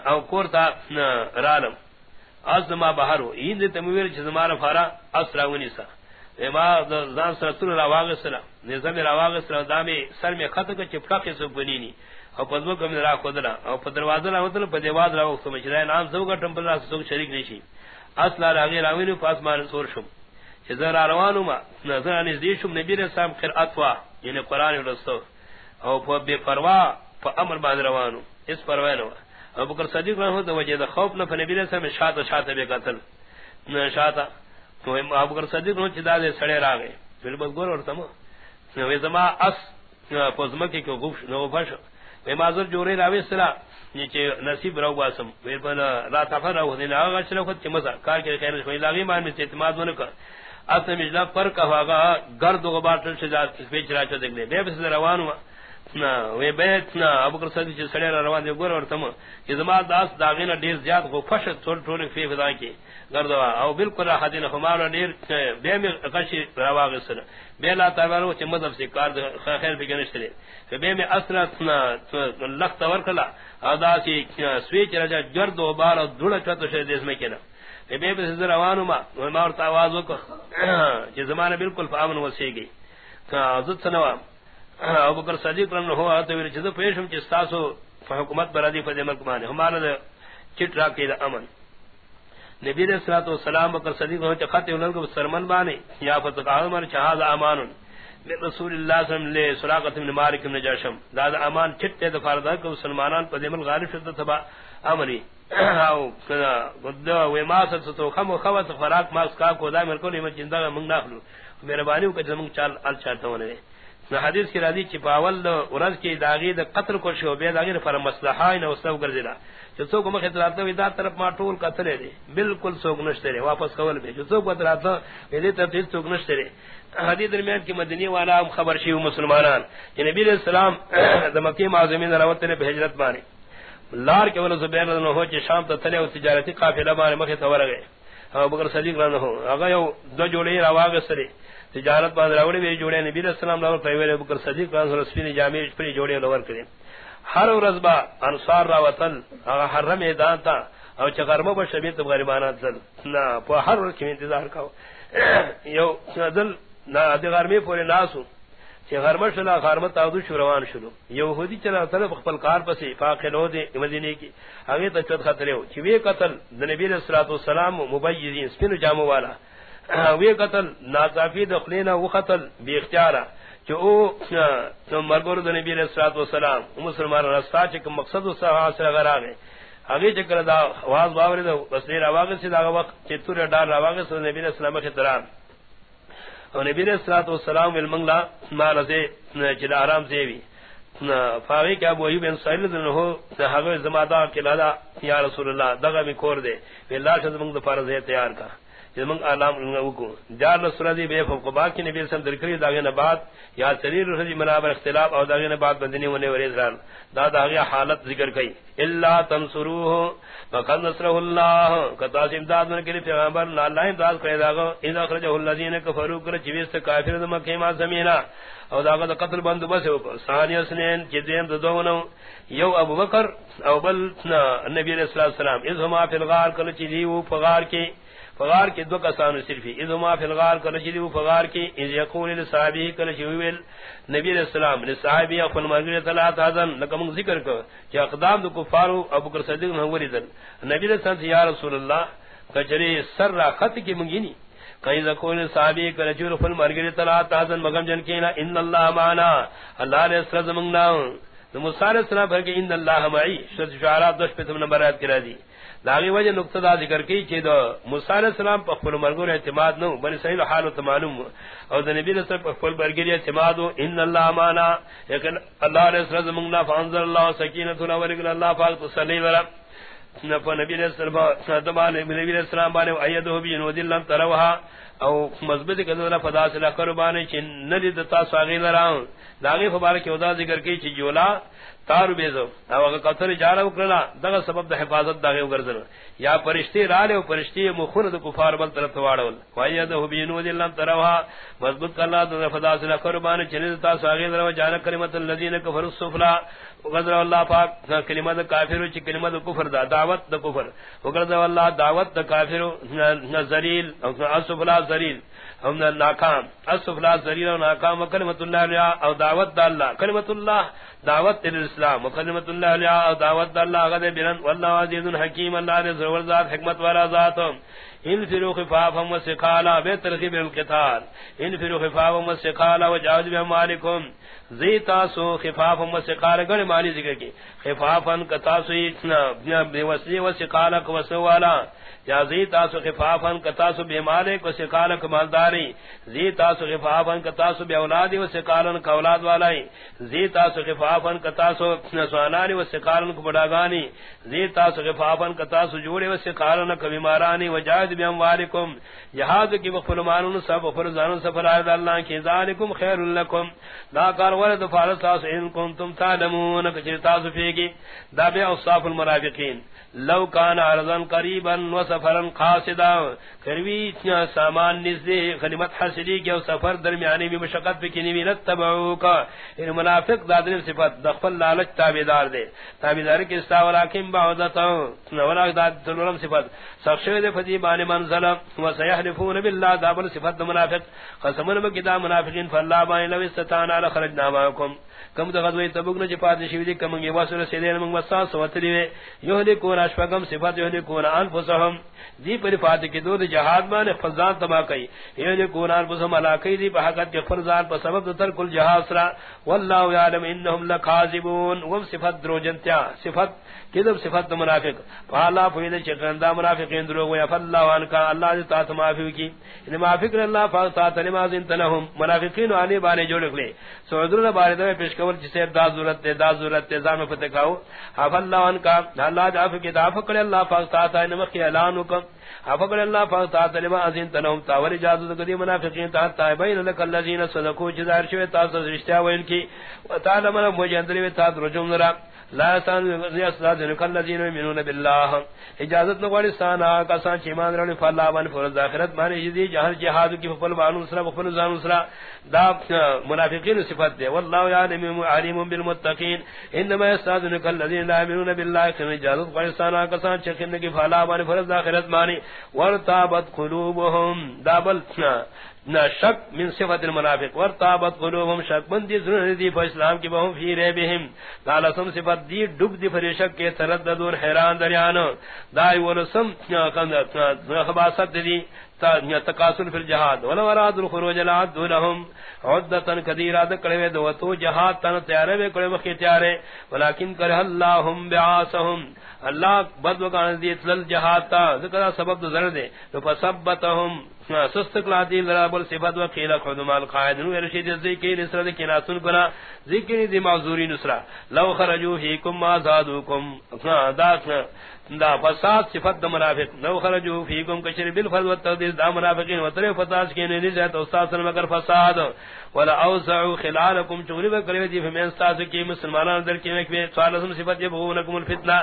او کورتا رالم۔ از ما بہرو این تمویر چ زمارا فارا اسرا ونی ونیسا ما زان سر تر را واغ سر نظام را واغ سر دامے سر میں خط کو چپٹا کے سو بنینی او پزو کم را خودلا او پر دروازہ را وتل پر دیواز را سمجھ رہا نام سو کا ٹمپل را سو شریک نشی اصلا را غیر اوینو پاس مان سور شم چ زرا روانو ما نظر ان دی شم نبی رسول قرات وا یعنی قران رسو او په بے پروا، په امر باندې روانو اس پروا نه ابو بکر صدیق رحمہ اللہ وجہ خوف نہ نبی نے سم شات شات بے قتل نہ شات تو ابو بکر صدیق نو چدا دے سڑے را گئے پھر بس گور اور نو زما اس پوزم کے کو گوش نو بش میں معذر جوڑے راوی سرا نیچے نصیب رو باسم. پھر بنا لا تفر رو دین اگا چلو خود چمزا کار کے کہنے کوئی لاگی مان میں اعتماد نہ کر اس مجلا پر کہا گا گرد و غبار سے جات پیچ را دیکھ لے. بے بس روان ہوا. وی بیت نا، ابو بکر صدیق چ سڑے روان دی، گور ورتم. کہ زما داس داغینا دیر زیاد کو فش تھوڑ تھوڑ فی خدا کی. گردوا. او بالکل حدین ہمارا دیر بے میں قشی رواغ سر بے لا تاورو چ مذہب سے کار خیر بھی گنشترے کہ بے میں اثر نا لخت ور کلا ادا سی سویچ رجا گرد و بار دڑ چت شے دیس میں کنا کہ بے بے روانو ما ما اور تاواز کو کہ زمانہ بالکل فامن وسی گئی عزت سنوا ابو بکر صدیق رن ہوا تو ویل پیشم چ تاسو حکومت برادی فدی ملک مان ہمارا چٹ را کے امن. نبی علیہ الصلوۃ والسلام بکر صدیق ہو چخت انہاں کو سرمن بانے، یا فت قال مر شہاد امان۔ رسول اللہ صلی اللہ علیہ وسلم لے سراقت بن مالک بن جاشم داد امان چٹ تے دفاردار کو مسلمانان پدی مل غالب شد تبا امری۔ او کدا گد و ما ست تو خم خوت فراق ماس کا کو دا مل کو نہیں من جندا منگ نہ خلو۔ مہربانی کو جمع چال ال چاہتا ہونے نہ حدیث کی راضی چپاول ورز کی داغی د قتل کو شو بے داغی پر مصلحہ نہ وسو گرزلا جو سو کو مخت رات وی دا طرف ما ٹول قتل دے بالکل سو گنشتے رے واپس کول بے. جو سو کو رات وی تے تے سو گنشتے رے حدیث درمیان کی مدنی والا خبر شی مسلمانان. کہ نبی علیہ السلام د مکی معظمین روت نے ہجرت مانی. لار کے ول زبیر نہ ہو چ شام تے تلے تجارتی قافلہ مارے مخت ور گئے ابو بکر صدیق رضی اللہ عنہ یو دو جوڑے راواگ سرے. تجارت باندھ راوڑی وی جوڑے نبی علیہ السلام لاور پریوے ابو بکر صدیق رضی اللہ عنہ جامع پر جوڑے لور کرے ہر رزبا انصار را وطن حرم میدان تا او چغرمو بشبیت غریبانات زل نا په هر ورځ کې انتظار کاو یو ځل نا دی غرمی پوری ناسو چی غرمت شلا غرمت تاودو شو، روان شلو یهودی چلا طرف خپل کار پسی فاقلو دی مدینی کی اگی تا چود خطریو چی وی قتل د نبی صلی اللہ علیہ وسلم مبیزین، سپینو جامو والا. وی قتل ناصافی دخلینا و قتل بی اختیارا چی او مرگور دا نبی صلی اللہ علیہ وسلم مسلمان رستا چی مقصد و صحا سر غراغی اگی چکر دا واز باوری دا بسلی رواغی سی دا وقت چی تور ڈار رواغی سی نبی علیہ وسلم خطران اور نبی علیہ الصلوۃ والسلام المنگلا مال سے جدا آرام سے بھی فاوی کیا ابو ایوب انصاری نے ہو ہغه زمادہ کے لالا یا رسول اللہ دغه می کور دے اللہ شد منگ فرض ہے تیار کا من علام کو جار رسول دی بے فوق با کی نبی سم درکری داغے نہ بعد یا شریر رضی منابر اختلاف اور داغے نہ بعد بندنی ہونے ور اسران دا داغے حالت ذکر کئی. الا تنصروه فقد نصره الله کتا امداد من کے پیغمبر اللہ امداد کرے داغو اذا اخرجه الذين كفروا کر چویس کافر مکہ ما زمینا او داغه قتل بند بس ثانی اسنین جدین دونوں یو ابو بکر، او بل نبی علیہ السلام، اذ ما فی الغار، کل چیزی وہ فغار کے فغار کے دو کسان صرفی اذ ما فی الغار کل چیزی فغار کے اذ یقول لصحابی کل چیویل نبی علیہ السلام، لصحابی اخن مرگری ثلاث آزن لکم ذکر کر، کہ اقدام دو کفارو ابو بکر صدیق نے نوری دل. نبی علیہ السلام یا رسول اللہ کجری سر را خط کی منگینی کئی زکون صحابی کل چیویل اخن مرگری ثلاث آزن مگم جن کینا ان اللہ مانا اللہ نے سر علیہ السلام مسار السلام بھر کے، ان اللہ معی. شرط شعراء دوش پہ تم نمبر آیت کرا دی داغی وجہ نقطہ دا ذکر کی چی دو مسار السلام پا خفل مرگون اعتماد نو بنی صحیح حال و. تمعلوم او دا نبی رسول پا خفل مرگون اعتماد ان اللہ مانا لیکن اللہ علیہ السلام منگنا فانزل اللہ سکینتنا ورگل اللہ فاقت صلی ورم نبی علیہ السلام بانے ایدو بی نودی اللہ تروہا او مضبوط کدو فدا سے قربان چ ندی دتا ساغی لراون داغی فبارک ودا ذکر کی چ جولا تار بیزو. او اگر قطر جارا وکلا دغه سبب د حفاظت داغی وګرځل یا فرشتي رااله او فرشتي مخون د کفار بل طرف واړول. وایده بینو دلن تروا مضبوط کلا د فدا سے قربان چ ندی دتا ساغی لراون جان کلمت الذين كفروا السفلا. وغذر اللہ پاک کلمہ کافر چ کلمہ کفر دا دعوت دا کفر. وغذر اللہ دعوت دا کافر ذلیل او اسفلا ذلیل ہم نے ناکام اسفلا ذلیل و ناکام کلمۃ اللہ علیہ او دعوت دا اللہ. کلمۃ اللہ، دعوت الاسلام. کلمۃ اللہ علیہ او دعوت دا اللہ. غد بلن والله عزیز حکیم، اللہ نے زور ذات، حکمت والا ذات ان فرو خفافا و سقالا بے ترغیب القتال ان فرو خفافا و سقالا و جاوز بامالکم زیتا سو خفافا و سقالا گڑ مالی ذکر کی. خفافا کتاسو اتنا بے وسلی و سقالا کو وسوالا یا زی تاسو خفافن کتاسو بیمارے کو سکال کمالداری زی تاسو خفافن کتاسو بے اولادی و سکالن کا اولاد والائی زی تاسو خفافن کتاسو نسوانانی و سکالن کو بڑاگانی زی تاسو خفافن کتاسو جوڑے و سکالن کا بیمارانی و جاہد بی اموالکم. جہاد کی مخفلمانون سب فرزانون سفر آئید اللہ کی ذالکم خیر لکم. دا کار ورد فارساس ان کنتم تعلمون کچر تاسو فیگی دا بے اصاف المرافقین لو کان عرضا قریبا و سفرا قاصدا کروی اتنا سامان نزدے غنیمت حاصلی کی او سفر درمیانی بھی مشقت بکنی بھی نتبعو کا ان منافق دادن صفت دخل لالچ تابدار دے۔ تابدار کی استا ولیکن بعضتا ولیکن داد صفت۔ سخشو دے فضیبان منزل و سیحلفون باللہ دابل صفت دا منافق. قسمن بکتا منافقین فاللہ بانی لو استطانا لخرجنا ماکم کم دا غزوی تبوک نہ چپاتے شوی دی کم گے واسر سیدین من وساس وتری وی. یہدی کون اشفقم صفات یہدی کون انفسهم دی پر فات کی دو دی جہاد مان فزان تبا کئی. یہدی کون انفسهم علاقی دی بحقت کے فرزان پر سبب تر کل جہاد سرا. والله یعلم انهم لکاذبون. و صفات دروجنتیا. صفات کذب صفات منافق. فالا فید چکندا منافقین درو و فالله وان کا، اللہ دی تا معافی کی ان یعنی منافق اللہ فاتا تنما زین تنهم منافقین علی بانے جوڑ لے سعودر بارے دے پیش کول جسے دا ضرورت تے دا ضرورت تے زام فتح کاو حف اللہ ان کا اللہ جاف کی، دا فکر اللہ فاتا تا نمخ اعلان حکم حفظ اللہ فاتا تلما ازین تنہم تاور اجازت کدی منافقین تا تائبین لک اللذین صدقو جزار شوی تا رشتہ وین کی. و تعالی من مجندری و تا رجم نرا. لا سان یسلاد کل الذین یؤمنون بالله اجازت نغوڑی سانا کسان چیمان رونی فاللہ بان فرض آخرت مانی جدی جہر جہاد کی فپل بانو سرا، فپل زانو سرا. دا منافقین صفت دے. واللہ یعلم علیم بالمتقین. انما یسلاد کل الذین لا یؤمنون بالله کن اجازت نغوڑی سانا کسان چکن کی فاللہ بان فرض آخرت مانی ورتابت قلوبهم دابل نہ شک من صفت المنافق. ورتابت قلوبهم شک. بندی ضرور دی پر اسلام کی بہم فی رہبہم قال سم صفت دی ڈب دی پر شک کے تردد اور حیران دریان دای ورسم خباست دی تقاسل فی الجہاد. ولو اراد الخروج لعد لهم عدتا کثیرا دکڑے دو تو جہاد تن تیارے وے کڑے وقت تیارے. ولیکن کرہ اللہم بعاسہم اللہ بد وکان دی تل جہاد تا. ذکر سبب ذر دے. تو فثبتهم سست کلاتی لرابل و قیل خدم القائد نو رشید ذکر نصرت کی ناسن ذکر دی معذوری نسرا لو خرجو ہیکم ما زادوکم دا دا فساد صفت دا منافق لو خرجو فیکم کشر بالفرد والتقدیس دا منافقین و طرف فتاس کی نینی استاد سن مگر فساد ولا اوسعو خلالکم چغلی بکریو دی فمین استاسو کی مسلمانان در کی مکبی سوالسم صفت یبغونکم الفتنہ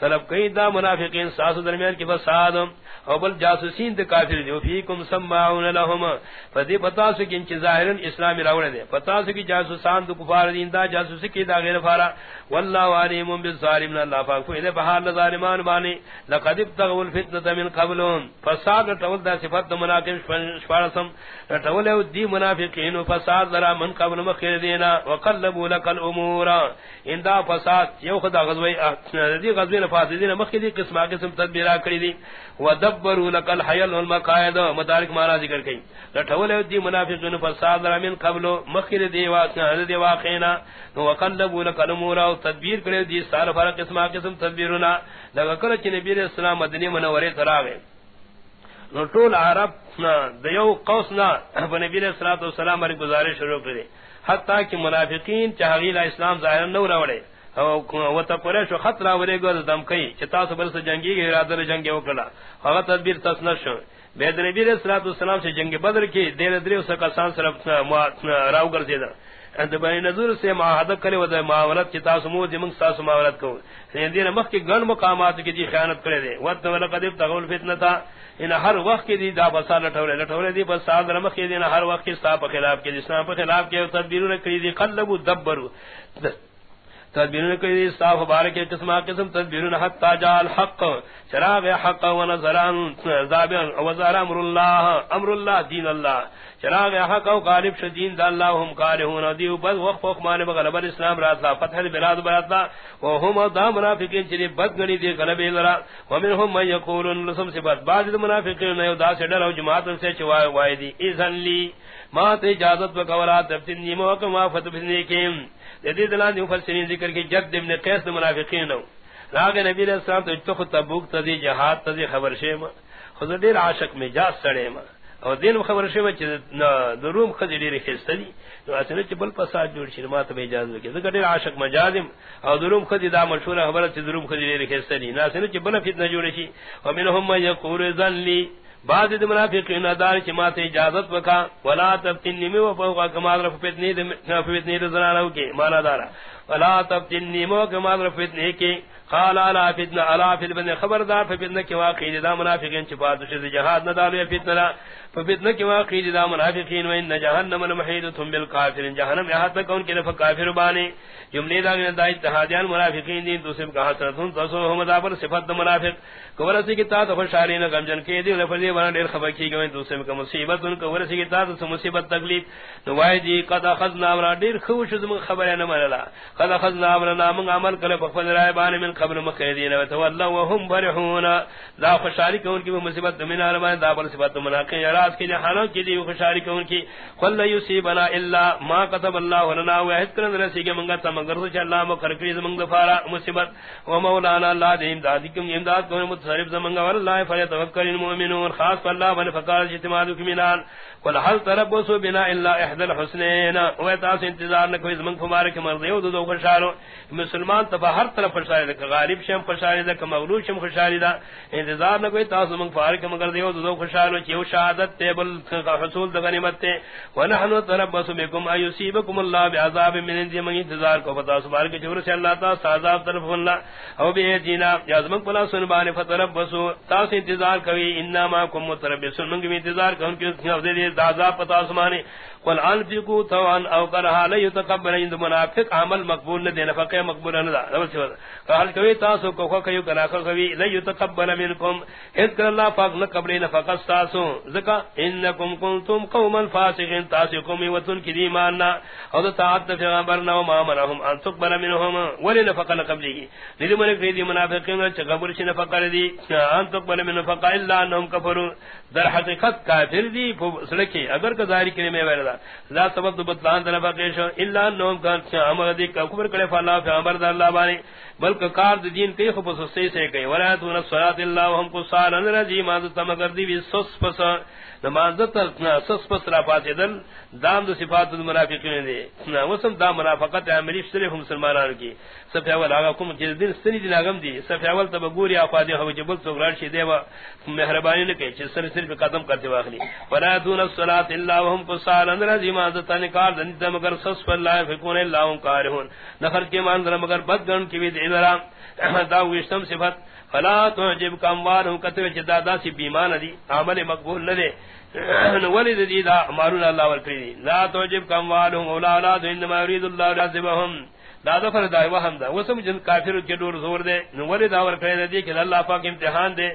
طلب کئی دا منافقین ساسو درمیان کی فساد او بل جاسوسین دا کافر دی فیکم سماعون لهم فدی پتاسو کی انچ ظاہرن اسلامی راوڑ دے پتاسو کی جاسوسان دا کفار دین دا جاسوسی کی دا غیر فارا واللہ علیم بالظالمین اللہ پاک کو فیدے بحال ظالمان بانی لقد ابتغوا الفتنة من قبلون فساد رتول دا صفت مناقب شفارسم رتول دی منافقین فساد ذرا من قبل مخیر دینا وقلبوا لك الامور. ان دا فساد یو خدا غزوی دی غزوی نفاسدین مخیر دی قسمہ قسم تدبیرہ کری دی. ودبروا لك الحيل والمقاعد مدارک مانا ذکر کئی. رتول دی منافقین فساد ذرا من قبل مخیر دی واقعنا دی واقعنا وقلبوا لك الامور. تدبیر کری دی، سال فرق قسمہ قسم تدبیرنا لگا کل چی نبی علیہ السلام مدنی منوری تراغے. نو طول عرب د یو دیو قوسنا نبی علیہ السلام مری گزارش شروع کرے حتی کہ منافقین چاہیل اسلام ظاہر نو روڑے و تا قریش و خط راولے گو دم کئی چتا سو برس جنگی گئی ارادر جنگی وکلا اغا تدبیر تسنر شو. بید نبی علیہ السلام سے جنگ بدر کی دیر دریو سکا سان صرف راو گر زیدہ نظر سے معاہدت کرے و معاولت کی تاسمو دی منگ ساس معاولت کو۔ یعنی دین مخ کی گن مقامات کی جی خیانت کرے دے وقت ولقد تغول فتنہ فتنتا یعنی ان ہر وقت کی دی دا بسا لٹولے لٹولے دی بس سال رمخ کی دی یعنی ہر وقت کی ستا خلاف کی اسلام پا خلاف کی تدبیروں نے کری دی، قلبو دبرو۔ تدبیرون کوئی صاف مبارک قسم قسم، تدبیرون حتی جا الحق. چراغ حق و نظران، زابع و زار امر اللہ امر اللہ، دین اللہ. چراغ حق و غالب شدین دا اللہ ہم کارہون. دیو بد وقف وقف مانے بغلبر اسلام راتلا فتح البلاد براتلا و ہم دا منافقین چلی بد گنی دی غلبی لرا و منہم من یقولون، لسم سبت بعض منافقین نیو دا سے ڈر و جماعت سے چوائے وائے دی ایزن لی، ما تے اجازت و قولات تفتن نیمو وکما فتح بسنیکیم جدید دلان دیو فلسنین ذکر کی جد ابن قیس منافقین نو. راگ نبی علیہ السلام تو تخ تبوک تذی جہاد تذی خبر شیم خود دیر عاشق میں جاز سڑے ما او دین خبر شیم چی دروم خزی دیر خیستا دی نو اسنو چی بل پساد جوڑ شیر ما تب اجاز بکی ذکر دیر عاشق مجازم او دروم خزی دا مشہور خبر چی دروم خزی دیر خیستا دی نو اسنو چی بل فتنہ جوڑ شی ومنهم من یقول ذن لی بعض د منافقین دار چې ماته اجازت وکا، ولا تفتنی مو وفوق کمال رف فتنی د فتنی د زنانو کې معنا دارا. ولا تفتنی مو کمال رف فتنی کې قال الا فتنه الا فتنه خبردار فتنه کې واقع د منافقین چې پاتې شي جهاد نه دالو فتنه فتنه کې واقع د منافقین و ان جهنم المحیدۃ بالکافرین جهنم یہاں تک ان کے کافر بانے۔ جملے دا دا اتحادیان منافقین دین، دوسرے کا حسرتون تسو ہم دا پر صفات منافق۔ کورسی کی تا تو خوشحالی نہ گمجن کے دی لفظی بنا دیر خبر کی گئے، دوسرے کا مصیبت، ان کورسی کی تا تو مصیبت تکلیف۔ تو وای جی قد اخذنا امر دیر خوش زم خبر نہ مرلا۔ قد اخذنا امر نام عمل کلے بخفل رائے بان من قبل مخیدین و تولوا وهم فرحون. لا خوشحالی کو ان کی مصیبت من ارمان دا پر صفات منافق راز کی، جہانوں کی دی خوشحالی کو ان کی. قل یصيبنا الا ما كتب الله لنا وهذكرن رسی کے منگا تم مگر تو اللہ مکر کری زمنگ دفارا مصیبت. و مولانا اللہ دے امداد کم امداد کو متصرف زمنگ والله فلیتوکل المؤمنون، خاص اللہ بن فقال اجتماع کمینان. قل هل تربصوا بنا الا احد الحسنين؟ و تاس انتظار نہ کوئی زمنگ مبارک مرضی او دو خوشالو مسلمان تبا ہر طرف خوشال ہے غالب شم خوشال ہے مغلوب شم خوشال ہے انتظار نہ کوئی تاس زمنگ مبارک مگر دیو دو خوشالو چیو شہادت تیبل حصول غنیمت تے۔ ونحن تربصوا بكم ايصيبكم الله بعذاب من عند من انتظار کو۔ بتا سبار کے جور جی، سے اللہ تعالی عذاب طرف اللہ۔ او بے جینا یازم پلا سن بان فتربسو تاس انتظار کوي انما کم متربسون من انتظار کون کہ عذاب پتا سمانے قل انفقوا طوعا او كرها لا يتقبل عند منافق عمل مقبول نہ دینا فقہ مقبول نہ قال کوي تاسو کو کو کنا کوي لا يتقبل منكم اذ الله پاک نہ قبل نہ فقط تاسو زکا انکم کنتم قوما فاسقین، تاسو قوم وتن کی او تعت پیغمبر نہ ما منهم ان تقبل منهم ولن فقط قبله ندی من کی منافقین چ قبول شنه فقط دی۔ ان تقبل من فقط الا انهم كفروا در حقیقت کافر دی سڑکی۔ اگر کا ظاہر کرے میں ویلا لا سبب بتلان طرف کہ الا انهم كان عمل دی کفر کرے فلا پیغمبر اللہ بانی. بلکہ کار دی دین کئی خبص سے کئی. ولا ولاتون الصلاۃ اللہ وهم قصال ان رجی ما تمگر دی سس پس، نماز تر سس پس را پاتے دل. دام دو صفات المنافقین دی نہ وسم دا منافقت عملی صرف مسلمانان کی. صف اول آگا کم جس دن سنی دن آگم دی. صف اول تب گوری آفادی ہو جبل سگران شی دیوا. مہربانی نکے چھ سر صرف قدم کرتے واخلی. ولا ولاتون الصلاۃ اللہ وهم قصال ان رجی ما تنکار دن مگر سس پر لا فکون اللہ کارہون نفر کے مان مگر بد گن کی بھی ذرا دا وشتم صفت. فلا تعجب کموار ہم کتے وچ دادا سی بیمان دی. عمل مقبول نہ دے ولید دی دا مارون اللہ ورکری لا تعجب کموار ہم اولا اولاد انما یرید اللہ رازبهم دا دفر دا وہم دا. وسم جن کافر کے دور زور دے. ولید اور کہے دی کہ اللہ پاک امتحان دے.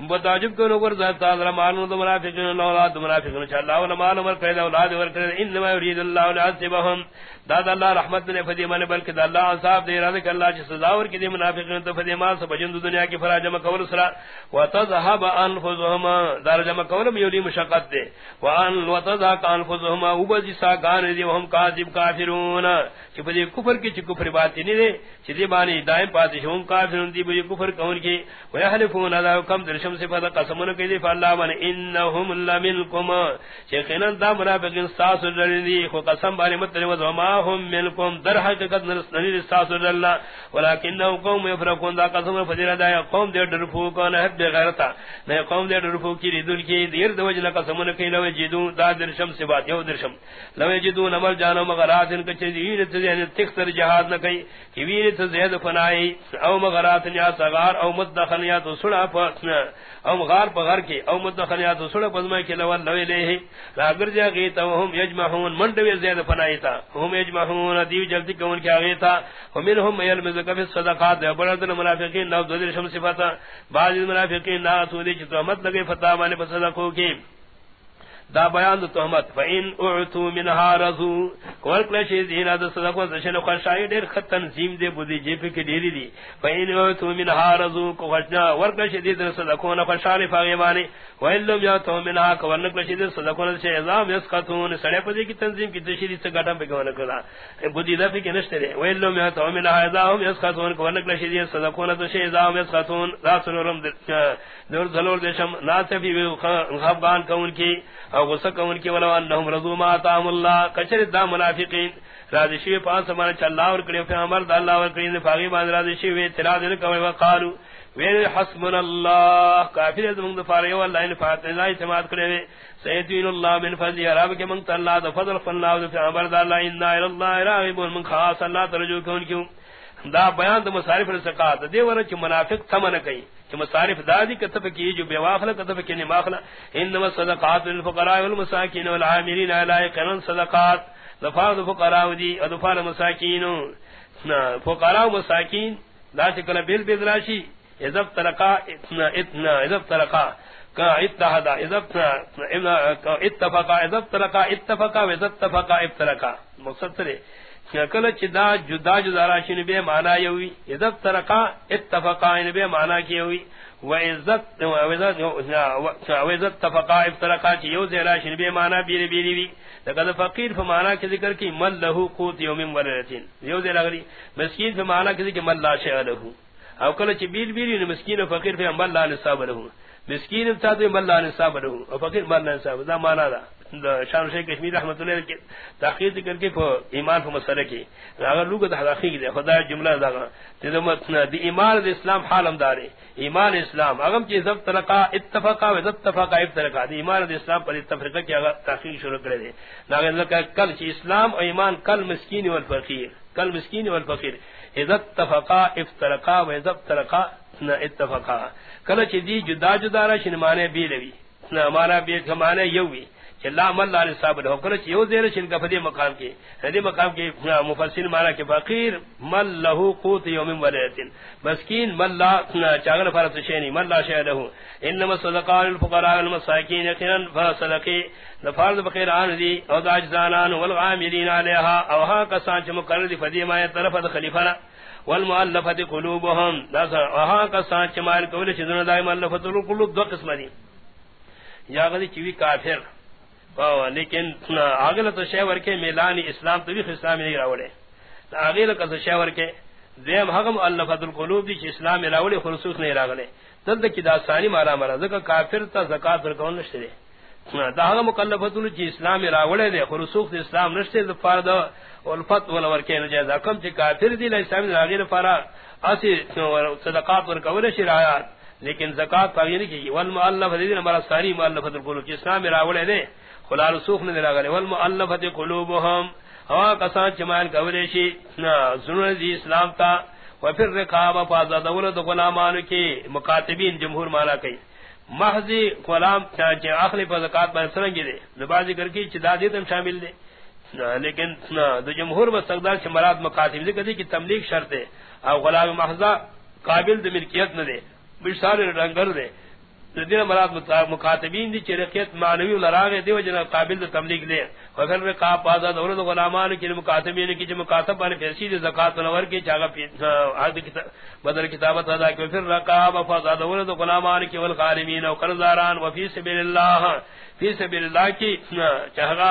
متعجب کو نور ذات تعالی معلوم تو منافقین اللہ اولاد منافقین ان شاء اللہ ولا معلوم ور اولاد ور کرے انما یرید اللہ لعذبهم داد اللہ رحمت نے فدی من بلکہ دا اللہ صاحب دے ارادہ کہ اللہ کی سزا ور کی منافقین تو فدی ما سب جن دنیا کی فرا جمع کول سرا وتذهب انفسهم دار جمع کول میولی مشقت دے وان وتذهب انفسهم وبذ سا گان دی وهم کاذب کافرون کہ فدی کفر کی چ کفر بات نہیں دے چدی بانی دائم پاتے ہوں کافرون دی بجے کفر کون کی ويحلفون لا کم درشم سے فدا قسم قسمن کی دی فالله من انهم لمنكم. شیخنا دا منافقین ساس دی خو قسم بانی مت نے وما هم منكم در حقیقت نرسنی استاس اللہ ولکنه قوم يفرقون. دا قسم فدیرہ دا قوم دے ڈرفو کو نہ بے غیرتا نہ قوم دے ڈرفو کی ردل کی دیر دو وجہ قسم نہ کہ لو جدو دا درشم سے بات یو درشم. لو جدو نمل جانو مغرات ان کچ دین تے تکثر جہاد نہ کئی کہ ویر تے زید فنائی او مغرات یا صغار او مدخل یا تو سڑا پھنا او مغار پغار کی او مدخل یا تو پزما کی لو لو لے اگر جا گئی تو ہم یجمعون منڈوی زید فنائی تا ہم یجمعون، دیو جلدی کون کیا گئی تھا ومنهم يلمز كف الصدقات وبرد المنافقين نو ذل شمس صفات بعض المنافقين لا سودي چتمت لگے فتح مانے صدقوں کی دا بیان دو تہمت. فین اعتو منها رزو کول کلشی دینا د صدقو زشن خوشای ډیر ختن زیم دے بودی جی پہ کی ډیری دی. فین اعتو منها رزو کو خشنا ور کلشی دی د صدقو نہ خوشال فاگے مانی ویلم یا تو منها کول کله کلشی دی صدقو نہ چھ اعظم یسقطون. سڑے پدی کی تنظیم کی تشری سے گٹم پہ کول کلا بودی دا پہ کی نشتے دے. ویلم یا تو منها اعظم یسقطون. کول کله کلشی دی صدقو نہ چھ اعظم یسقطون. راسلورم دور دلور دیشم ناسفی خفغان کون کی. او غصہ کون کی ولو انہم رضو ما آتاہم اللہ کچر دا منافقین رازشی پانس سمان چا اللہ ورکڑی فی عمر دا اللہ ورکڑی فاغی باند رازشی وی تراد لکوی وقالو وی حسبن اللہ کافر از منگ دفاری واللہ ان فاتح اللہ اعتماد کرے وی سیدین اللہ من فضی عراب کے منگتا اللہ دا فضل فاللہ دا فی عمر دا اللہ انا الاللہ راغبون، من خاص اللہ ترجو کون کیوں دا بیان دا مصارف رسقات دے ورہ چی منافق تمن کئی کہ مصارف دادی کتب کی جو بیواخلا کتب کی نماخلا انما صدقات للفقراء والمساکین والعاملین علی صدقات دفاع الفقراء دی ادفاع المساکین فقراء ومساکین لا تکل بیل بیل راشی اذا ترقا اتنا اذا ترقا اتحدا، اذا اتفقا، اذا ترقا اتفقا واذا اتفقا، ابترقا. مقصد سے کل چدا جدا جدا راشن بے مانا یوی عزت ترقا اتفقا ان بے مانا کی ہوئی و عزت و عزت تفقا افترقا چی یو زی راشن بے مانا بیری وی. لقد فقیر فمانا کی ذکر کی، مل لہو قوت یوم یو زی لگری مسکین فمانا کی ذکر مل لا شیع لہو. او کل چی بیری مسکین و فقیر فی مل لا نصاب لہو. مسکین مل لا نصاب لہو. و فقیر مل لا نصاب، دا مانا دا. شان شیخ کشمیر رحمت اللہ کے تحقیق کر کے ایمان کو مسئلہ کی۔ اگر لوگ تحقیق دے، خدا جملہ دا تدمت دی ایمان دی اسلام حالم دارے۔ ایمان اسلام اگم چیز ضبط ترقا اتفاقا و ضبط تفاقا اتفاقا دی ایمان دی اسلام پر اتفاقا کی اگر تحقیق شروع کرے دے۔ ناگر کل چی اسلام و ایمان کل مسکین والفقیر کل مسکین والفقیر عزت تفقا افترقا و عزت ترقا اتفقا کل چی دی جدا جدا را شنمانے بی لوی۔ مانا بی کمانے یوی چلا مل لا صاحب ہو کر یو زیر شن کا فدی مقام کی فدی مقام کی مفسر مانا کہ فقیر مل له قوت یوم ولاتن مسکین مل لا چاغل فرت شینی مل لا شی له. انما صدقات الفقراء والمساکین یقینا فصدقی نفرض بخیر ان دی او داج زانان والغامرین علیها. او ها کسان چ مقرر دی فدی ما طرف خلیفہ والمؤلفه قلوبهم. ذا ها کسان چ مال کول چ دون دائم الفت القلوب دو قسم دی یا غدی چوی کافر. لیکن آگل تو شہ ورکے میلان اسلام تو بھی اسلام نہیں راوڑے آگل کا شہ ورکے دیم حکم اللہ فضل القلوب دی اسلام راوڑے خرسوس نہیں راغلے. تد کی داسانی مارا مارا زکا کافر تا زکات ورکون نشتے دے. دا حکم مکلفت چی اسلام راوڑے دے خرسوس اسلام نشتے دے فرد والفت ولا ورکے نجاز حکم چی کافر دی اسلام راغیر فرا اسی صدقات ورکون شرایات لیکن زکات پاگی نہیں کی والمؤلف دیدن ہمارا ساری مؤلفت القلوب چی اسلام راوڑے دے. خلال سوخ نے لگا گلے والمؤلفت قلوبهم ہوا کسان چمان کولے شی سنن دی اسلام تا وفر رقاب فازا دولت غلامان کی مکاتبین جمہور مانا کئی۔ محضی غلام چاچے اخلی پر زکات پر سرنگی دے نبازی کر کی چدا دیتم شامل دے۔ لیکن دو جمہور مستقدار چھ مراد مکاتب دے، کدی کی تملیک شرط ہے او غلام محضا قابل دے، ملکیت نہ دے۔ بشار رنگر دے۔ دین مراد مخاطبین دی چرقیت معنوی لراغ دیو جنا قابل تبلیغ دے وغیر میں کا پازا دور غلامان کی مخاطبین کی جو مخاطب بن پیسی دی زکات نور کی چاغا عہد کی بدر کتابت ادا کہ پھر رقاب فازا دور غلامان کی والغارمین و قرضداران و فی سبیل اللہ فی سبیل اللہ کی چاغا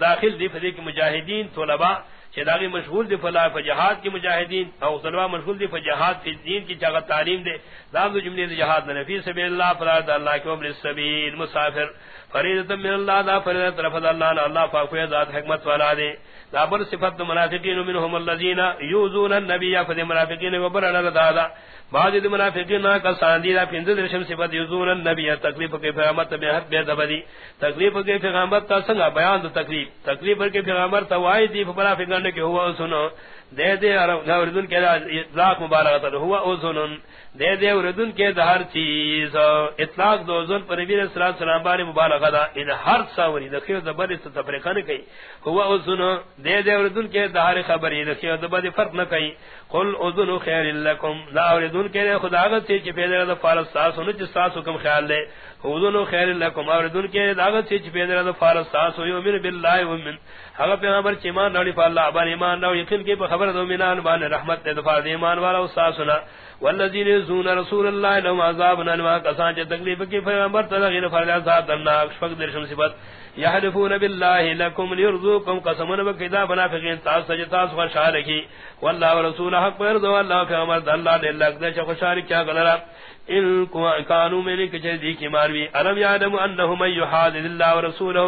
داخل دی فدی مجاہدین طلباء چداغی مشغول دی فلا فجہاد کی مجاہدین، او طلبہ مشغول دی فجہاد فی دین کی چاغت تعلیم دے۔ دام دو جملے دی جہاد نفی سبیل اللہ فراد اللہ کی عمر السبیل مسافر۔ فریدت من اللہ، دا فریدت رفض اللہ اللہ فاقوی ذات حکمت والا دے۔ دا صفت منافقین منہم اللذین یوزون النبی فدی منافقین وبر اللہ بعض منافقین کا ساندیدہ پنز درشم صفت یزون النبی تکلیف کے پیغمبر بے حد بے دبدی تکلیف کے پیغمبر تا سنگا بیان تو تکلیف؟ تکلیف کے پیغمبر تا وائی دی منافقین کے ہوا سنو دے دے اور اردن کے اطلاق مبارکت ہوا اذن دے دے اردن کے ہر چیز. اطلاق دو ذن پر نبی صلی اللہ علیہ وسلم بارے مبارک دا. ان ہر ساوری دخیو دبر اس تفریقہ نہ کئی. ہوا اذن دے دے اردن کے ہر خبر دخیو دبر فرق نہ کئی. قل اذن خیر لکم. لا اردن کے خدا غت سے پیدا دا فارس ساس ان چ ساس حکم خیال دے. اذن خیر لکم. اردن کے داغت سے پیدا دا فارس ساس یؤمن بالله ومن. اگر پیغمبر چیمان نوڑی پا اللہ. ایمان نو یقین کی پا خبر دو منان بان رحمت دے دفار دے ایمان والا استاسنا والذین یزون رسول اللہ لهم عذابنا نما کسان چے تکلیف کی، پیغمبر تلغیر فرد عذاب درناک شفق درشم صفت. یحلفون بالله لکم لیرزوکم، قسمون بکتا بنافقین تاس سجتاس خوشارکی واللہ ورسول حق پر پردو اللہ پیغمبر اللہ دے اللہ دے خوشارک کیا گلرہ ان کو کانو میں نے کچھ دی کی ماروی. علم یعلم انه من يحادث الله ورسوله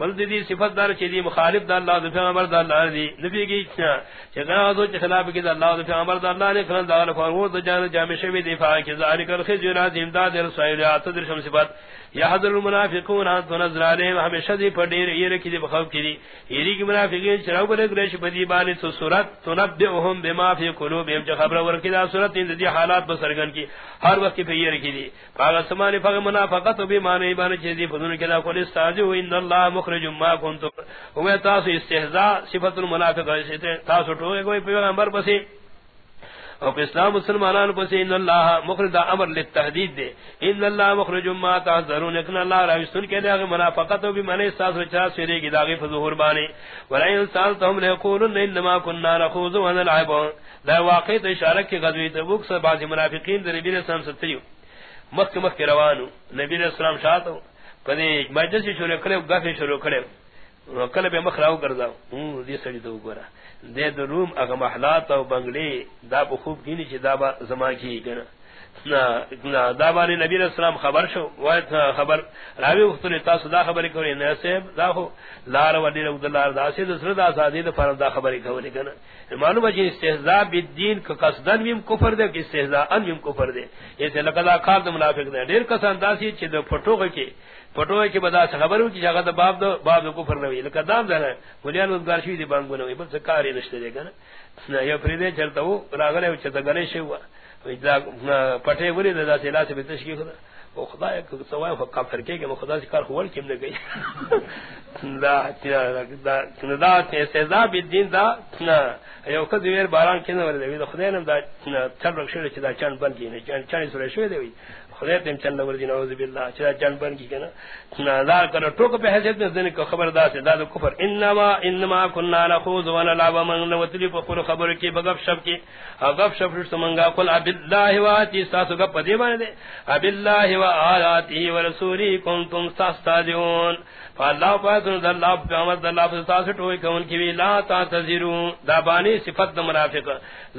بل دی صفات دار چھ مخالف دا اللہ دے پیغمبر دا اللہ دی نبی کی چھ گنا دو چھ خلاف کی دا اللہ دے پیغمبر دا اللہ نے کھن دا فرمود جان جامع شوی دفاع کی ذالک الخزي نازم دا رسول اتدر شم صفات. یحذر المنافقون ان تنزل عليهم ہمیشہ دی پڑیر یہ رکھی دی بخوف کی دی یہ کی منافقین چراو بلے گریش بدی بانی تو سورت تنبئهم بما في قلوبهم جو خبر ورکی دا سورت ان دی حالات بسرگن کی ہر وقت پہ یہ رکھی دی پاگ سمانی پاگ منافقت بھی معنی بانی چیزی فضون کی دا قل استاذو ان اللہ مخ مخرج ما کنتم. ہوئے تاسو استحضاء صفت المنافق تاسو ٹھوئے کوئی پیغمبر بسی او اسلام مسلمانان کو سے ان اللہ مخرج امر للتحدید دے. ان اللہ مخرج ما تحذرون. ان اللہ را سن کے دے منافقت بھی منے ساس رچا سری کی داغی فظہور بانے ولا انسان تم نے یقولون انما كنا نخوض ونلعب دا واقع اشارہ کی غزوی تبوک سے بعض منافقین دے نبی رسول ستیو. مکہ مکہ روانو. نبی علیہ السلام شاتو کدی مجلس شروع کرے گفے شروع کرے. کل به مخراو ګرځاو هم دې سړي ته وګوره دې د روم هغه محلات او بنگلې دا په خوب کینی چې دا به زما کی کنه نا دا باندې نبی رسول الله خبر شو. وای خبر راوی وخت تاسو دا خبرې کوي نه سه دا هو لار و ودی رب الله دا سه د سره دا آزادی د فرض دا خبرې کوي کنه معلومه چې استهزاء بالدین کا قصدن ویم کفر دے کہ استهزاء ان ویم کفر دے. یہ لقد قال منافق نے ډیر کسان داسي چې د پټوغه کې پټوي کې بدا خبرو چې هغه د باب د باب د کفر نه وی لکه دام ده ولیان وزګار شي دي باندې وي، بل څه کار یې نشته دی کنه نه؟ یو فریده چلته وو راغله چې ته غنې شو وای دا پټه وری د داسې لاس به تشکیه کړه وہ خدا ایک سوائے کافر کے کہ خدا سے کار ہوڑ کیم نے گئی دا دا دا استعزاء بالدین، دا یو کد ویر باران کینه ور دی خدای نم دا چل رخصه چې دا چان بن کینه چان چان سره شوی دی خدای تم چل نور بن کی کر حیثیت دین کو خبردار سے دا کفر. انما انما كنا نخوض ونلعب من خبر کی بغف شپ کی غف شپ سمنگا قل اب اللہ واتی ساسو گپ دی باندې اب اللہ و آیاته و رسولی کنتم تستاجون فالله پاتن اللہ پیغمبر اللہ فساسٹ ہوئی کون کی لا تعتذروا دا بانی صفت دا منافق.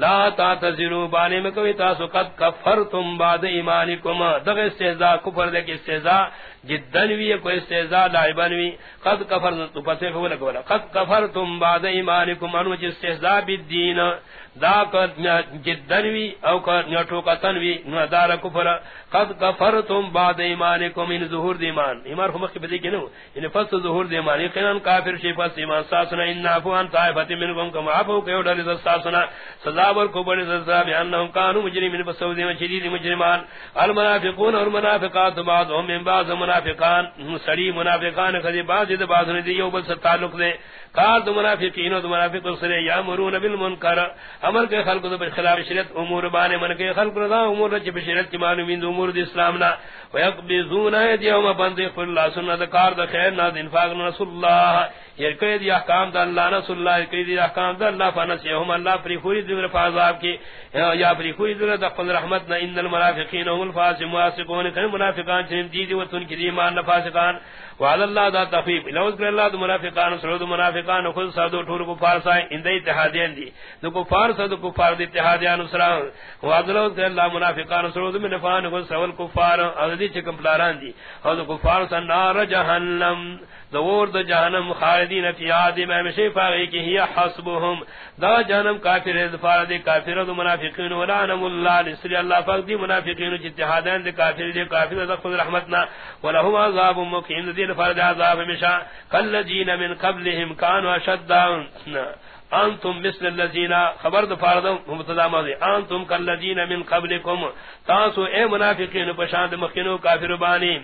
لا تعتذروا بانی میں کوئی تاسو قد کفرتم بعد ایمانکم. دغ استہزاء کفر دے کی استہزاء جدن وی، کوئی استہزاء لعبن وی. قد کفرتم پتے ہو لگا قد کفرتم بعد ایمانکم، انو جی جس استہزاء بالدین. دا جدنوی او کا نیٹو کا تنوی دار کفر. قد کفرتم بعد ایمانکم یعنی ان ظہور دی ایمان. ایمان ہم کی بدی کینو ان پس ظہور دی ایمان. یقینا کافر شی پس ایمان. ساسنا ان عفو ان طائفۃ منکم کما عفو کہ ڈر ساسنا سزا ور کو بڑی سزا بیان انہم کانوا مجرمین بسودی میں شدید مجرمان. المنافقون اور منافقات بعضهم من بعض منافقان سری منافقان کدی بعض دی بعض دی یو بس تعلق دے قال منافقین و منافق سرے یامرون بالمنکر۔ امر کے خلق دو خلاف شریعت، امور بانے من کے خلق رضا امور رچ بشریعت کی معلومین امور دی اسلام نا۔ ويقبضون ايديهم بند قل الله سنت کار دا خیر نا انفاق رسول اللہ۔ یہ کہ دی احکام دا اللہ رسول اللہ کہ دی احکام دا اللہ فنسیہم اللہ فری خوری دی عذاب کی، یا فری خوری دی دخل رحمت نا ان المنافقین هم الفاسقون، واسقون کہ منافقان چن دی دی وتن کی ایمان نفاسقان وعلى الله ذا تخفيف لو ذكر الله المنافقان سرود منافقان، خود سادو ٹھور کو فارسا ان دی اتحادین دی. دو کو فارس دو کو فار دی اتحادیان سرا وعلى الله منافقان سرود منافقان کو سوال کفار، اور دی چکم پلاران دی. اور کو فارس نار جہنم دور د جہنم خالدین فی عادی میں مشی فاغی کی ہی حسبهم. دا جہنم کافر ہے دفار دے کافر و منافقین ولعنم اللہ لسری اللہ فاق دی منافقین جتحادین دے کافر دے کافر دے، خود رحمتنا. ولہم عذاب مقیم دے دفار دے عذاب مشا. کاللجین من قبلهم کانوا شدان انتم مثل الذين خبر دفار دے مبتدا ماضی انتم کاللجین من قبلكم تاسو اے منافقین پشاند مخینو کافر بانی.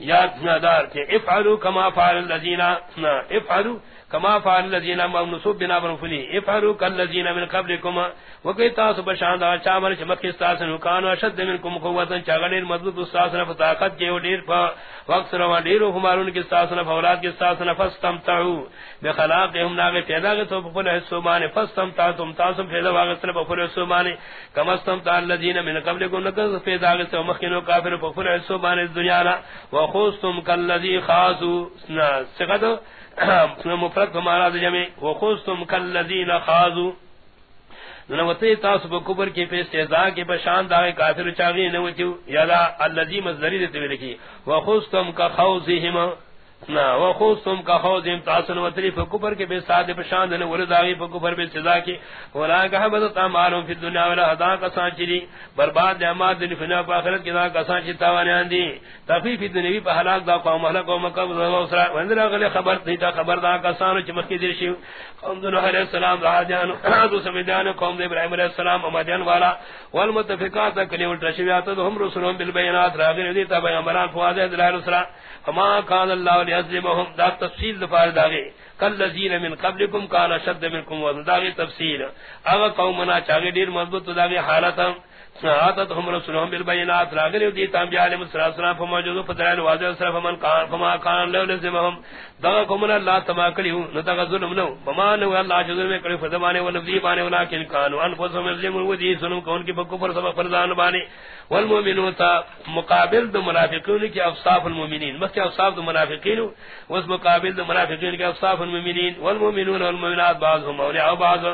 یاد نادار کہ افعلوا کما فعل الذين افعلوا کما فعل الذين امنوا منصوب بنا بنفلي افعلوا كالذين من قبلكم. وكي تاسو بشان دا چامر چمک استاس نو کان اشد منكم قوتا چاغلیر مضبوط استاس نہ طاقت کے ڈیر پا وقت روا. ڈیر ہمارون کے استاس نہ اولاد کے استاس نہ فاستمتعوا بخلاقهم ناغ پیدا کے تو پھل حصو مان فاستمتعتم تاسو پیدا واغ سر پھل حصو مان کما استمتع الذين من قبلكم نکز پیدا کے تو مخینو کافر. پھل حصو مان دنیا نا. وخستم كالذي خاصوا سقط مفرد ہمارا جمع. وخستم کالذین خاضوا. نوتے تاسو په کبر کې په استهزاء کې په شان دا کافر چاغي نه وچو یا دا الذی مزری دې ویل کی وخستم کا خوزهم نا، و خوستم کا خوز امتاسن و تریف کے بے سادے پشاند نے ورداغی پا کفر بے سزا کی ولا کہ حبت اعمالهم فی الدنیا ولا ہدا کا سانچری برباد اعمال دن فنا پا آخرت کی دا کا سانچ تاوان دی تخفیف دنیوی پا ہلاک دا قوم ہلاک و مکہ و اسرا وندرا غلی خبر تھی تا خبر دا کا سانو چمک کی درشی قوم دن علیہ السلام دا جان دو سمیدان قوم دے ابراہیم علیہ السلام امدیان والا، والمتفقات کلی الٹشویات ہم رسولهم بالبینات راغیر دی تا بیان فواضح دلائل اسرا فما كان الله ليعذبهم دا تفصيل دفار داغي كالذين من قبلكم كان شد منكم وذاغي تفصيل اغا قومنا چاغي دير مضبط داغي حالتا سعادت ہم رسولهم بالبينات راغلی دی تام علیہ السلام فموجود فدران واضح صرف من کان، فما کان لو لزمهم. دا قومنا اللہ تما کلیو نتا ظلم نو فما نو اللہ جذر میں کلی فدمانے ولذی بانے ولکن کانوا انفسهم یظلمون ودی سنم کون کی بکفر سبب فرزان بانے والمؤمنون تا مقابل دو منافقین کی اوصاف المؤمنین. مس کے اوصاف دو منافقین اس مقابل دو منافقین کی اوصاف المؤمنین. والمؤمنون والمؤمنات بعضهم اولیاء بعض.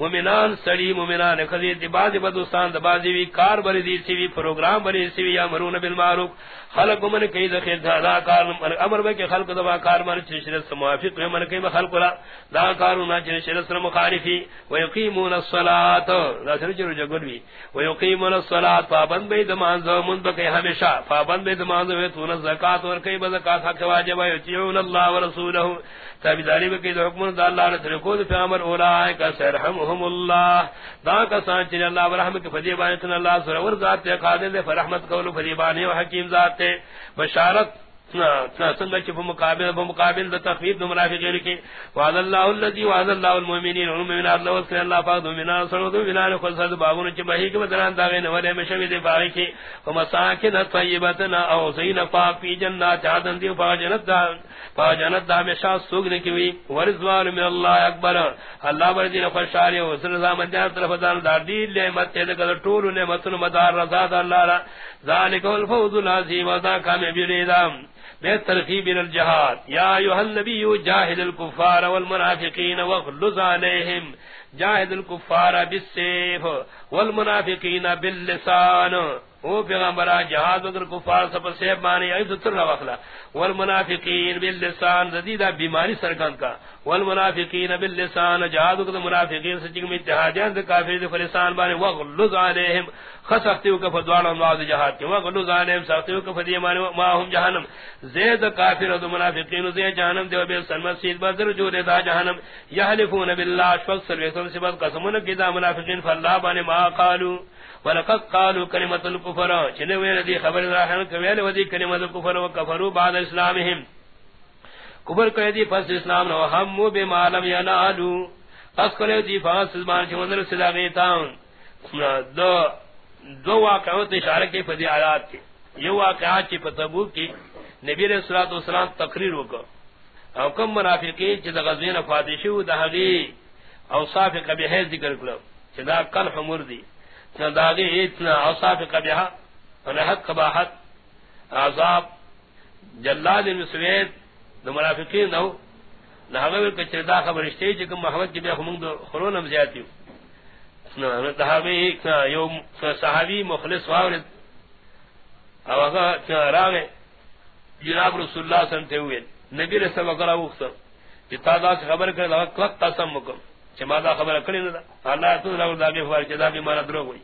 مؤمنان سلی مؤمنان خذیت بعض بدوستان بعضی کار بری دی سی وی، پروگرام بری سی وی امرون بالمعروف. خلق من کئی ذخیر دا کار من امر بے کہ خلق دا کار من چشرت سے موافق ہے من کئی خلق لا دا کارنا چشرت سے مخالفی. و یقیمون الصلاۃ دا سر جو جگل وی. و یقیمون الصلاۃ پابند بے دمان زو من بے ہمیشہ. پابند بے دمان زو تو زکات اور کئی زکات حق واجب ہے. یتیون اللہ ورسولہ تابیداری میں کہ حکم دا اللہ نے ترکو دے پیغمبر اولائے کا سرحمهم اللہ دا کا سانچ اللہ ورحمت فدی بانتنا اللہ سرور ذات تے قادر دے فرحمت قول فریبانی و حکیم ذات تے بشارت سنگ چ مقابل بمقابل د تخفیف د منافقین کی وعد الله الذي وعد الله المؤمنين والمؤمنات لو سن الله فاض من سنود بلال خلصد باغون چ بہی کے بدران داغے نہ ولے مشوی دے باغی کی ومساکن طیبتنا او زین فا فی جنات، عدن دی فا جنت دا فا جنت دا ہمیشہ سوگنے کی ہوئی ورزوان من اللہ اکبر. اللہ بر دین خوشاری و سر زمان دیار طرف دان دار دی نعمت تے دکل طول نعمت مدار رضا دا اللہ ذالک الفوز العظیم و دا کامیابی ریدام بے ترغیب الجہاد یا ایھا النبی جاہد الکفار والمنافقین واغلظ علیہم جاہد الکفار بالسیف والمنافقین باللسان. او پیغمبر جہاد اگر کفار سب سے مانی ایت تر وخلا والمنافقین باللسان، زدیدہ بیماری سرکان کا. والمنافقین باللسان، جہاد اگر منافقین سچ میں اتحادیان کافر دے فلسان بانی وغلظ علیہم خسختیو کا فدوان اللہ جہاد کی وغلظ علیہم سختیو کا فدی مانی ما هم جہنم. زید کافر و منافقین، زید جہنم دے بے سن مسجد بدر جو دے دا جہنم. یحلفون بالله شفق سرویتم سبت قسمون کی دا منافقین، فاللہ بانی ما قالو ولقد قالوا كلمه الكفر. چنے ویل دی خبر راہن کویل ودی کلمہ الكفر وکفروا بعد اسلامهم. کفر کہہ دی پس اسلام نو ہم بما لم ينالوا اس کرے دی پس زبان چ وندر سلا گیتا دو دو واقعات اشارہ کے فدی آیات کے یہ واقعات چ پتبو کی نبی علیہ الصلوۃ والسلام تقریر وکا او کم منافقین چ غزوین فاتشو دہگی اوصاف کبھی ذکر کلو چدا کل حمر دی داغی اتنا اوصاف قبیحہ ونحق قباحت، عذاب جلاد جلال مسوید دو منافقین نو نحوی کچر دا خبر اشتی چکم محمد کی بیا خمونگ دو خرونم زیادیو دہاوی یو. صحابی مخلص واورد او اگا راغ جناب رسول اللہ سنتے ہوئے نبی رسول وقلا وقتا جتا دا سے خبر کرے لگا کلک قسم مکم چما دا خبر کڑی نہ اللہ تو لو دا کے فار چدا بھی مارا درو ہوئی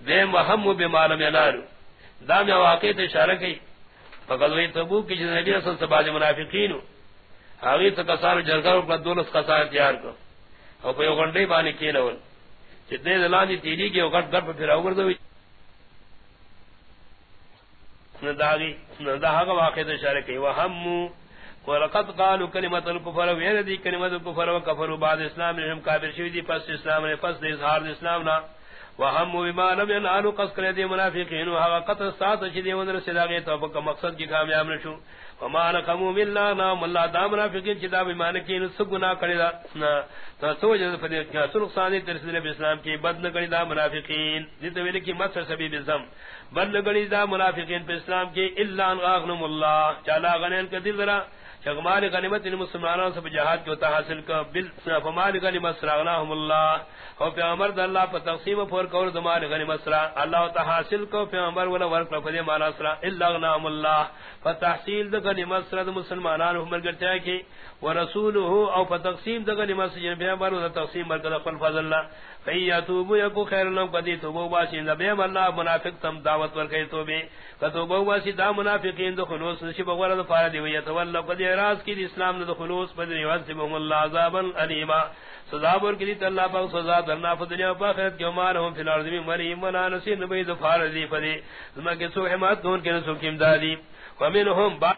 دے مہم و بیمار میں نار دا میں واقع تے اشارہ کی فقط وہی تبو کی جن نبی رسول سے بعد منافقین ہاوی تو کسار جرگا پر دولس کسار تیار کو او کوئی گنڈے بانی کی نہ جتنے دلانی تیری کے وقت گھر پر پھر اوگر دو نہ داغی نہ دا واقع تے اشارہ کی وہ ہم ولقد قالوا كلمه الكفر ويردي كلمه الكفر وكفروا بعد اسلام لهم كافر شويدي پس اسلام نے پس اظہار اسلام نا وهم بما لم ينالوا قص كل دي منافقين وها قد سات شدي ونر سلاغه توبه کا مقصد کی کامیاب نشو وما نقموا بالله نام الله دا منافقین چدا بیمان کی سگنا کڑی دا تو سوجد فدی کیا سرخ ثانی ترسل اسلام کی بد نہ کڑی دا منافقین. جت ویل کی مت سبب الزم بد نہ کڑی دا منافقین پہ اسلام کی الا ان اغنم الله. چلا غنن کے دل ذرا شغمال غنیمت المسلمانوں سے جہاد کو حاصل کا بل فمال غنیمت سراغناهم اللہ. او پیغمبر د اللہ پر تقسیم پر کور دمال غنیمت سرا. اللہ تعالی حاصل کو پیغمبر ولا ورک پر دے مالا سرا. الا غنام اللہ. فتحصیل د غنیمت سرا د مسلمانوں ہم گرتا ہے کہ ورسوله او فتقسیم د غنیمت سے یعنی پیغمبر و تقسیم بر فضل اللہ. فیاتوبو یکو خیر لهم قدی توبو باسی نبیم اللہ منافق تم دعوت ورکی توبی فتوبو باسی دا منافقین دو خلوص نشی بغور دا فاردی ویتواللہ قدی اعراض کی دی اسلام دو خلوص پر یوانسبهم اللہ عذابا علیما سزا بور کی اللہ پاک سزا درنا فدنیا پا خیرت کی امارهم فی الارض من مریم منا نسی نبی دو فاردی فدی زمان کے سو حمات دون کے نسو کم دادی ومنهم